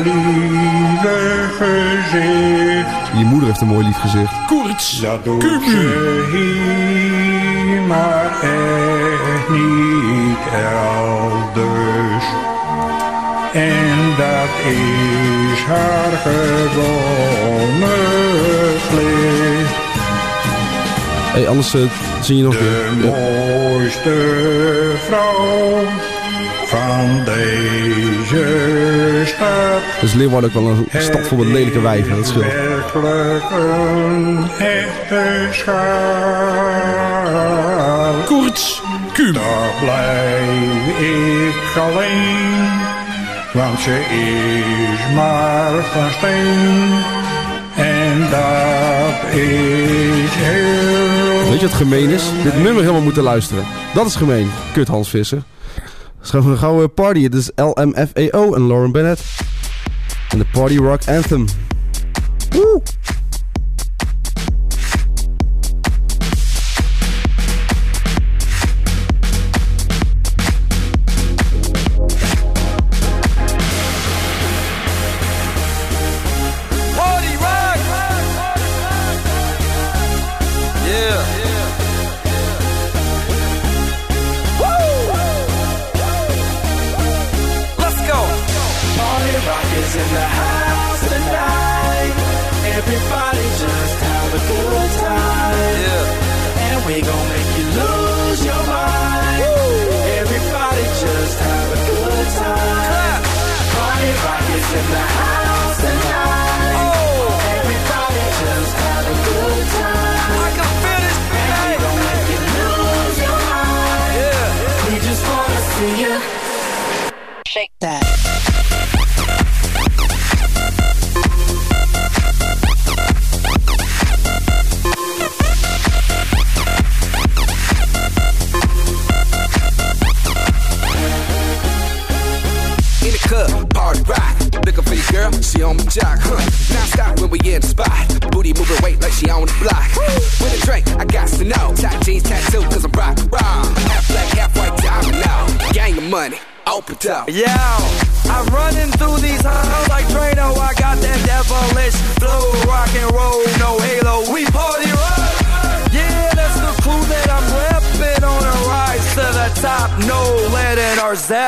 S23: lieve gezicht.
S5: Je moeder heeft een mooi lief gezicht.
S4: Koorts
S23: Dat doet ze hier, maar echt niet elders. En dat is haar gewone plicht.
S5: Hey, anders uh, zie je nog
S23: De
S5: weer. Ja.
S23: mooiste vrouw van deze stad.
S5: Dus Leeuwarden ook wel een stad vol met lelijke wijven, dat scheelt.
S23: Werkelijk een echte schaal.
S4: Koorts Kumu.
S23: Daar blijf ik alleen, want ze is maar van steen. En dat is heel
S5: Weet je wat gemeen is? Dit nummer helemaal moeten luisteren. Dat is gemeen. Kut Hans Visser. Gaan we gauw eh, party. Dit is LMFAO en Lauren Bennett. En de Party Rock Anthem. Woe!
S14: that.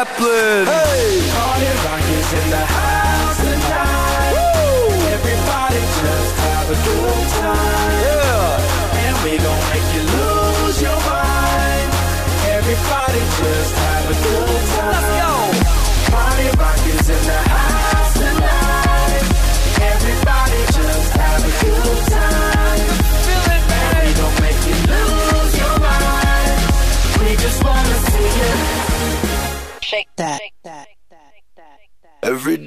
S13: Kaplan. Hey!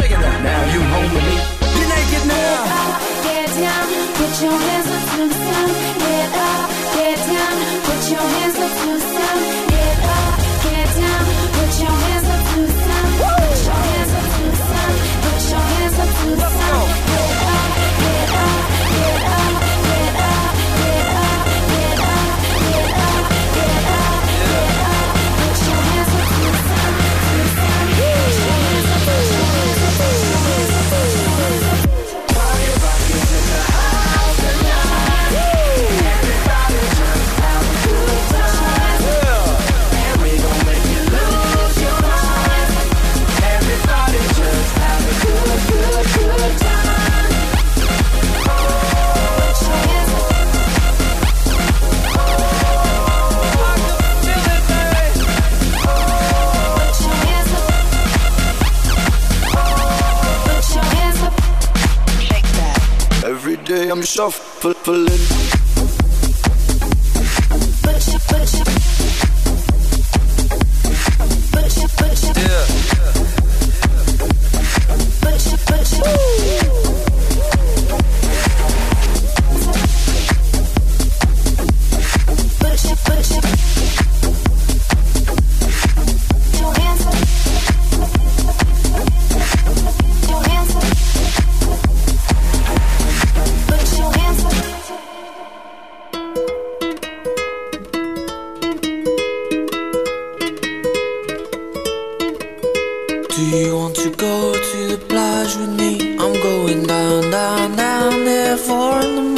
S13: Shake it up. Now you home with me. Get naked now.
S17: Get down. Put your hands up to the sun.
S24: shuffling
S16: Won't you go to the plage with me? I'm going down, down, down there for the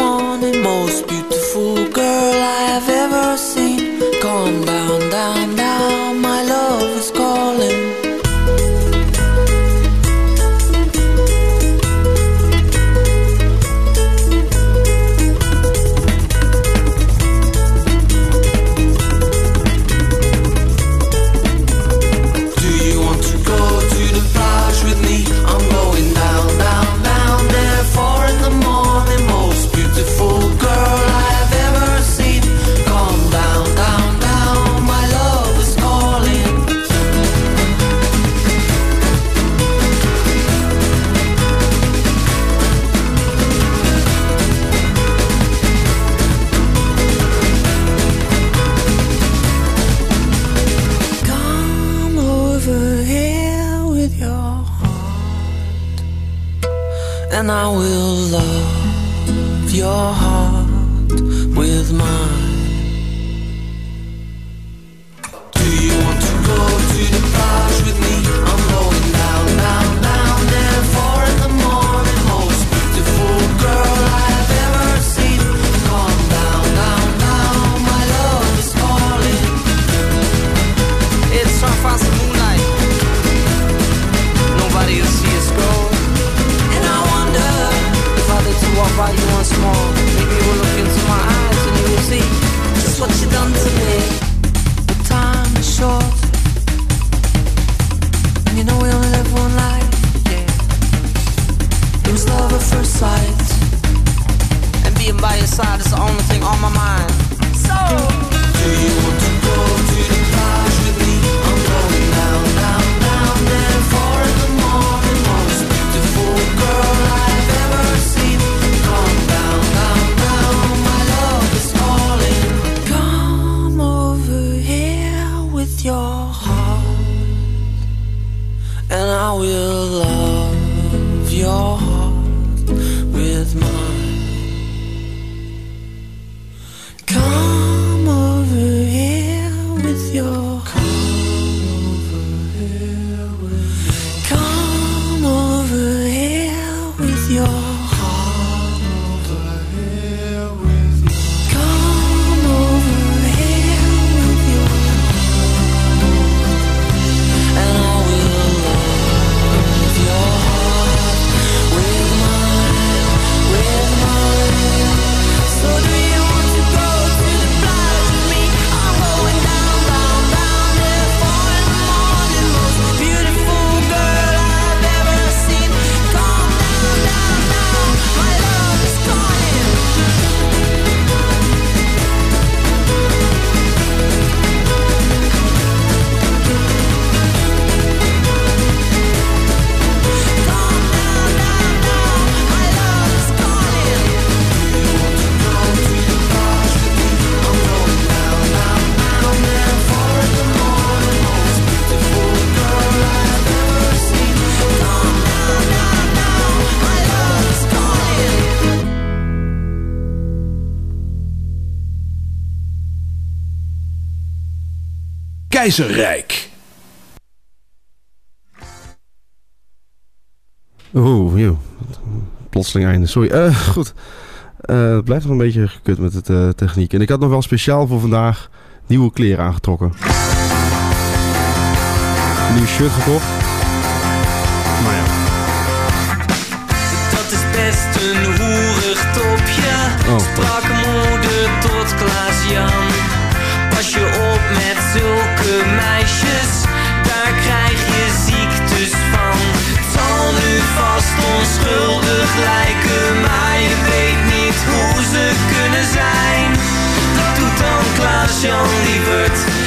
S4: Keizerrijk.
S5: Oeh, joh. Plotseling einde, sorry. Eh, goed. Eh, het blijft nog een beetje gekut met de eh, techniek. En ik had nog wel speciaal voor vandaag nieuwe kleren aangetrokken. Een nieuw shirt gekocht. Maar ja.
S6: Dat is best een hoerig topje.
S5: Oh.
S6: Sprak moeder tot Klaas Jan. passion lieverd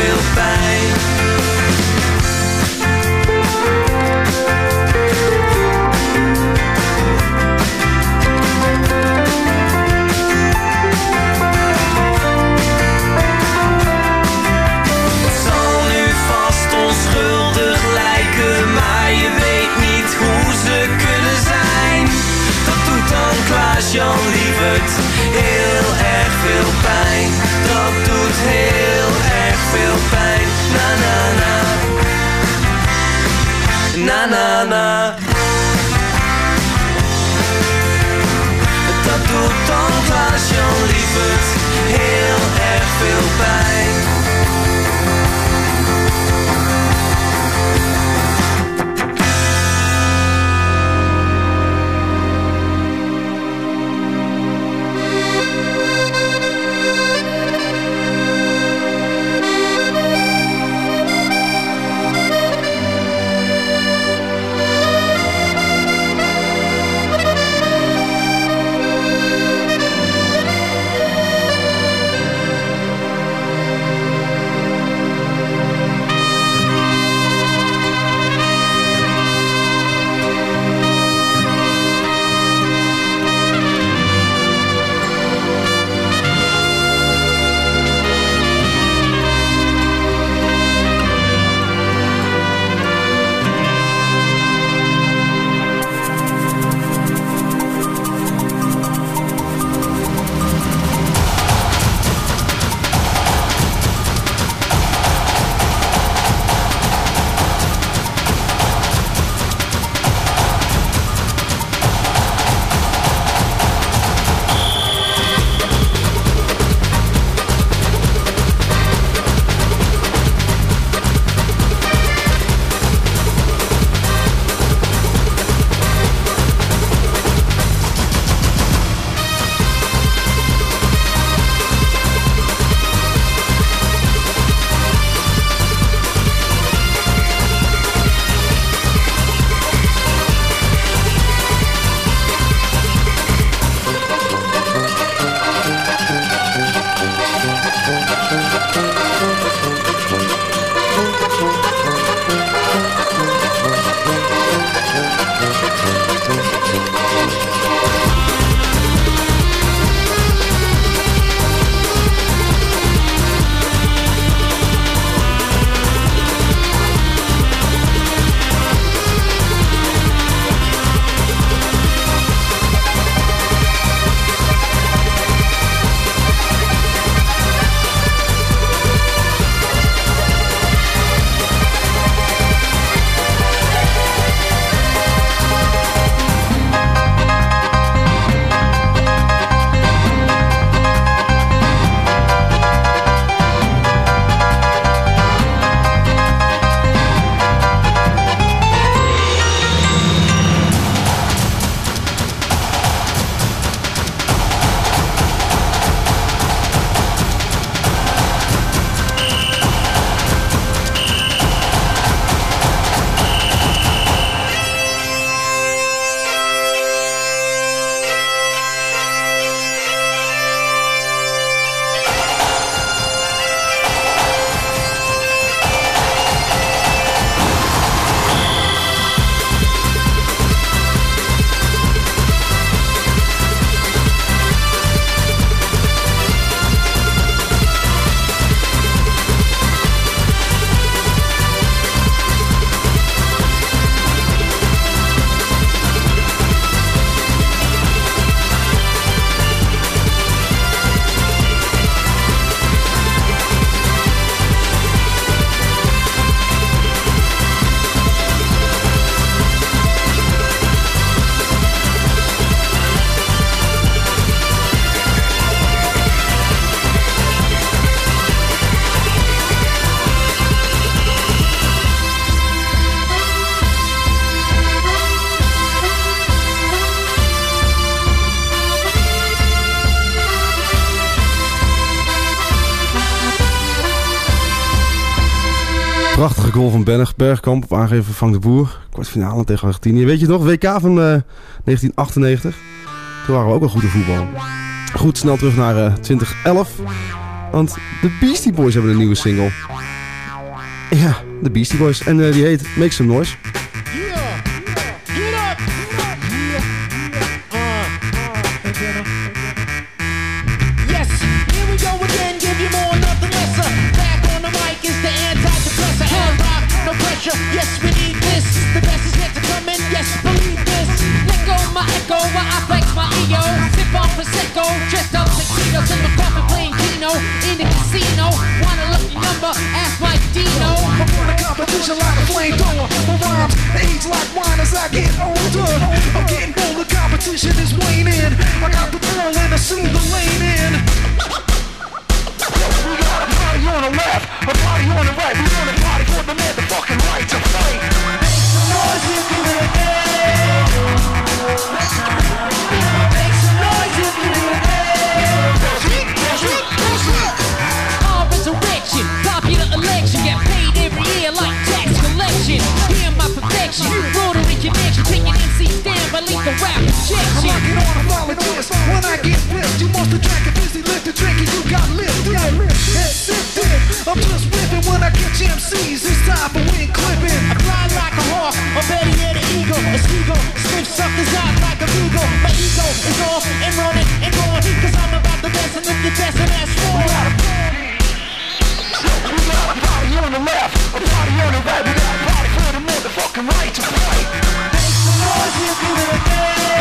S6: feel bad. feel
S25: bad. goal van Bennig, Bergkamp op aangeven Frank de Boer. Kwartfinale tegen Argentinië. Weet je nog, WK van eh, 1998. Toen waren we ook al goed in voetbal. Goed, snel terug naar eh, 2011. Want de Beastie Boys hebben een nieuwe single. Ja, de Beastie Boys. En eh, die heet Make Some Noise.
S26: I'm rocking on a volunteers. When I get pissed, you must attract a busy lifter drinking. You got lifted. Head sifted. I'm just whipping when I catch MCs. It's time for wind clipping.
S27: I fly like a hawk, or better yet, an eagle. A seagull snips suckers out like a beagle. My ego is off and running and going. Cause I'm about to dance and if you're best, and that's more.
S26: We got a party on the left, a party on the right, we got a party for the motherfucking right to fight. Make some noise if
S6: you're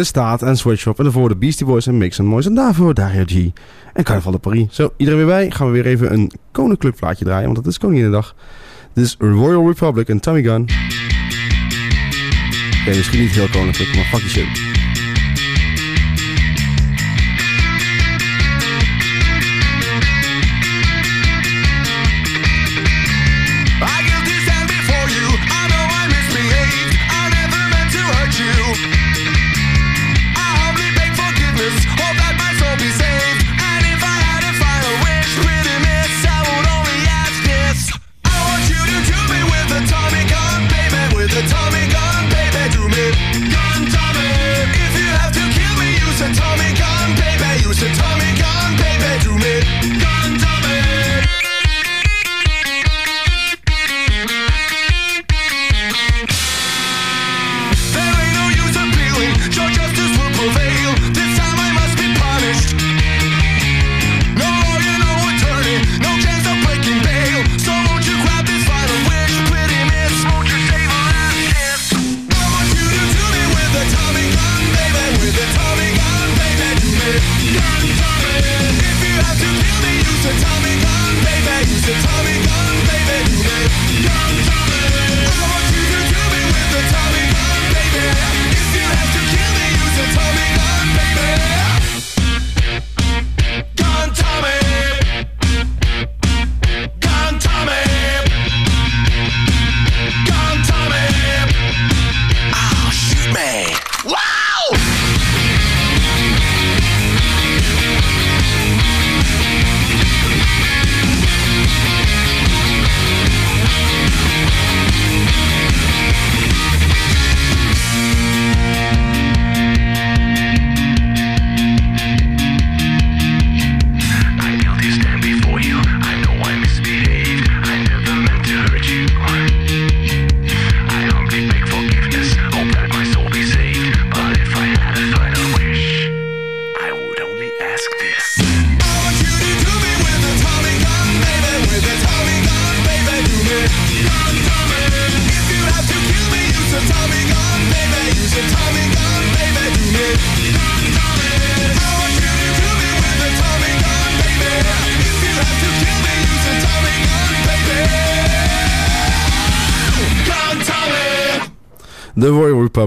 S5: De Staat en Switch En daarvoor de Beastie Boys en Mix and En daarvoor Dario G. En Carnaval de Paris. Zo, iedereen weer bij. Gaan we weer even een koninklijk plaatje draaien. Want dat is Koninginnedag. Dit is Royal Republic en Tommy Gun. Oké, misschien niet heel koninklijk, maar fuck shit.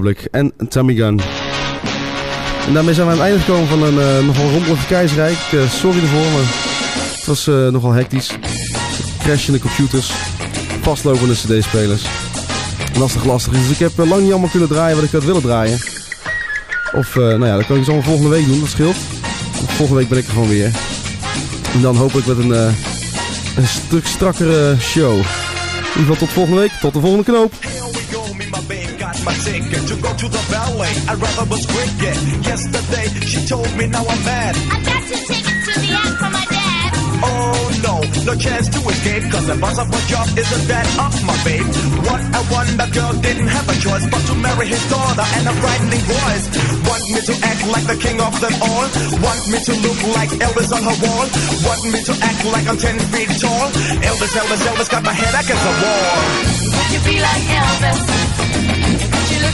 S5: Republic en Tommy Gun. En daarmee zijn we aan het einde gekomen van een uh, nogal rommelig keizerrijk. Eh, sorry ervoor, maar het was eh, nogal hectisch. Crashende computers, vastlopende cd-spelers. Lastig, lastig. Dus ik heb lang niet allemaal kunnen draaien wat ik had willen draaien. Of, nou ja, dat kan ik zo allemaal volgende week doen, dat scheelt. Volgende week ben ik er gewoon weer. En dan ik met een, een stuk strakkere show. In ieder geval tot volgende week. Tot de volgende knoop.
S28: my ticket to go to the ballet. I rather was cricket. Yesterday she told me now I'm mad.
S29: I got to take it to the end for my dad.
S28: Oh no, no chance to escape. Cause the boss of my job is a dad of my babe. What a wonder girl didn't have a choice but to marry his daughter and a frightening voice. Want me to act like the king of them all? Want me to look like Elvis on her wall? Want me to act like I'm ten feet tall? Elvis, Elvis, Elvis got my head against the wall.
S17: Would you be like Elvis?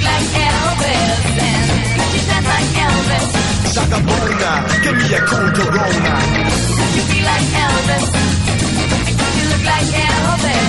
S17: Like Elvis? And dance like Elvis?
S28: Give me a Corona.
S17: You be like Elvis? You look like Elvis?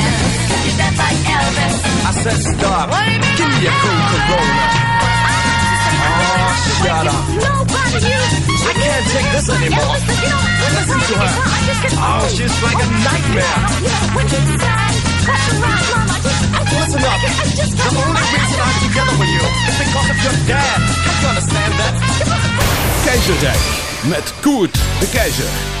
S17: You dance like Elvis?
S28: I said stop. Give me a cool Corona. Oh, shut up.
S17: Nobody you.
S28: I can't take this anymore. Listen to her. Oh, she's like a nightmare.
S17: When you decide, cut the right, mama.
S28: Listen up. The only reason I'm together with you is because of your dad. Can't you understand that?
S30: Keizerrijk met Koert de Keizer.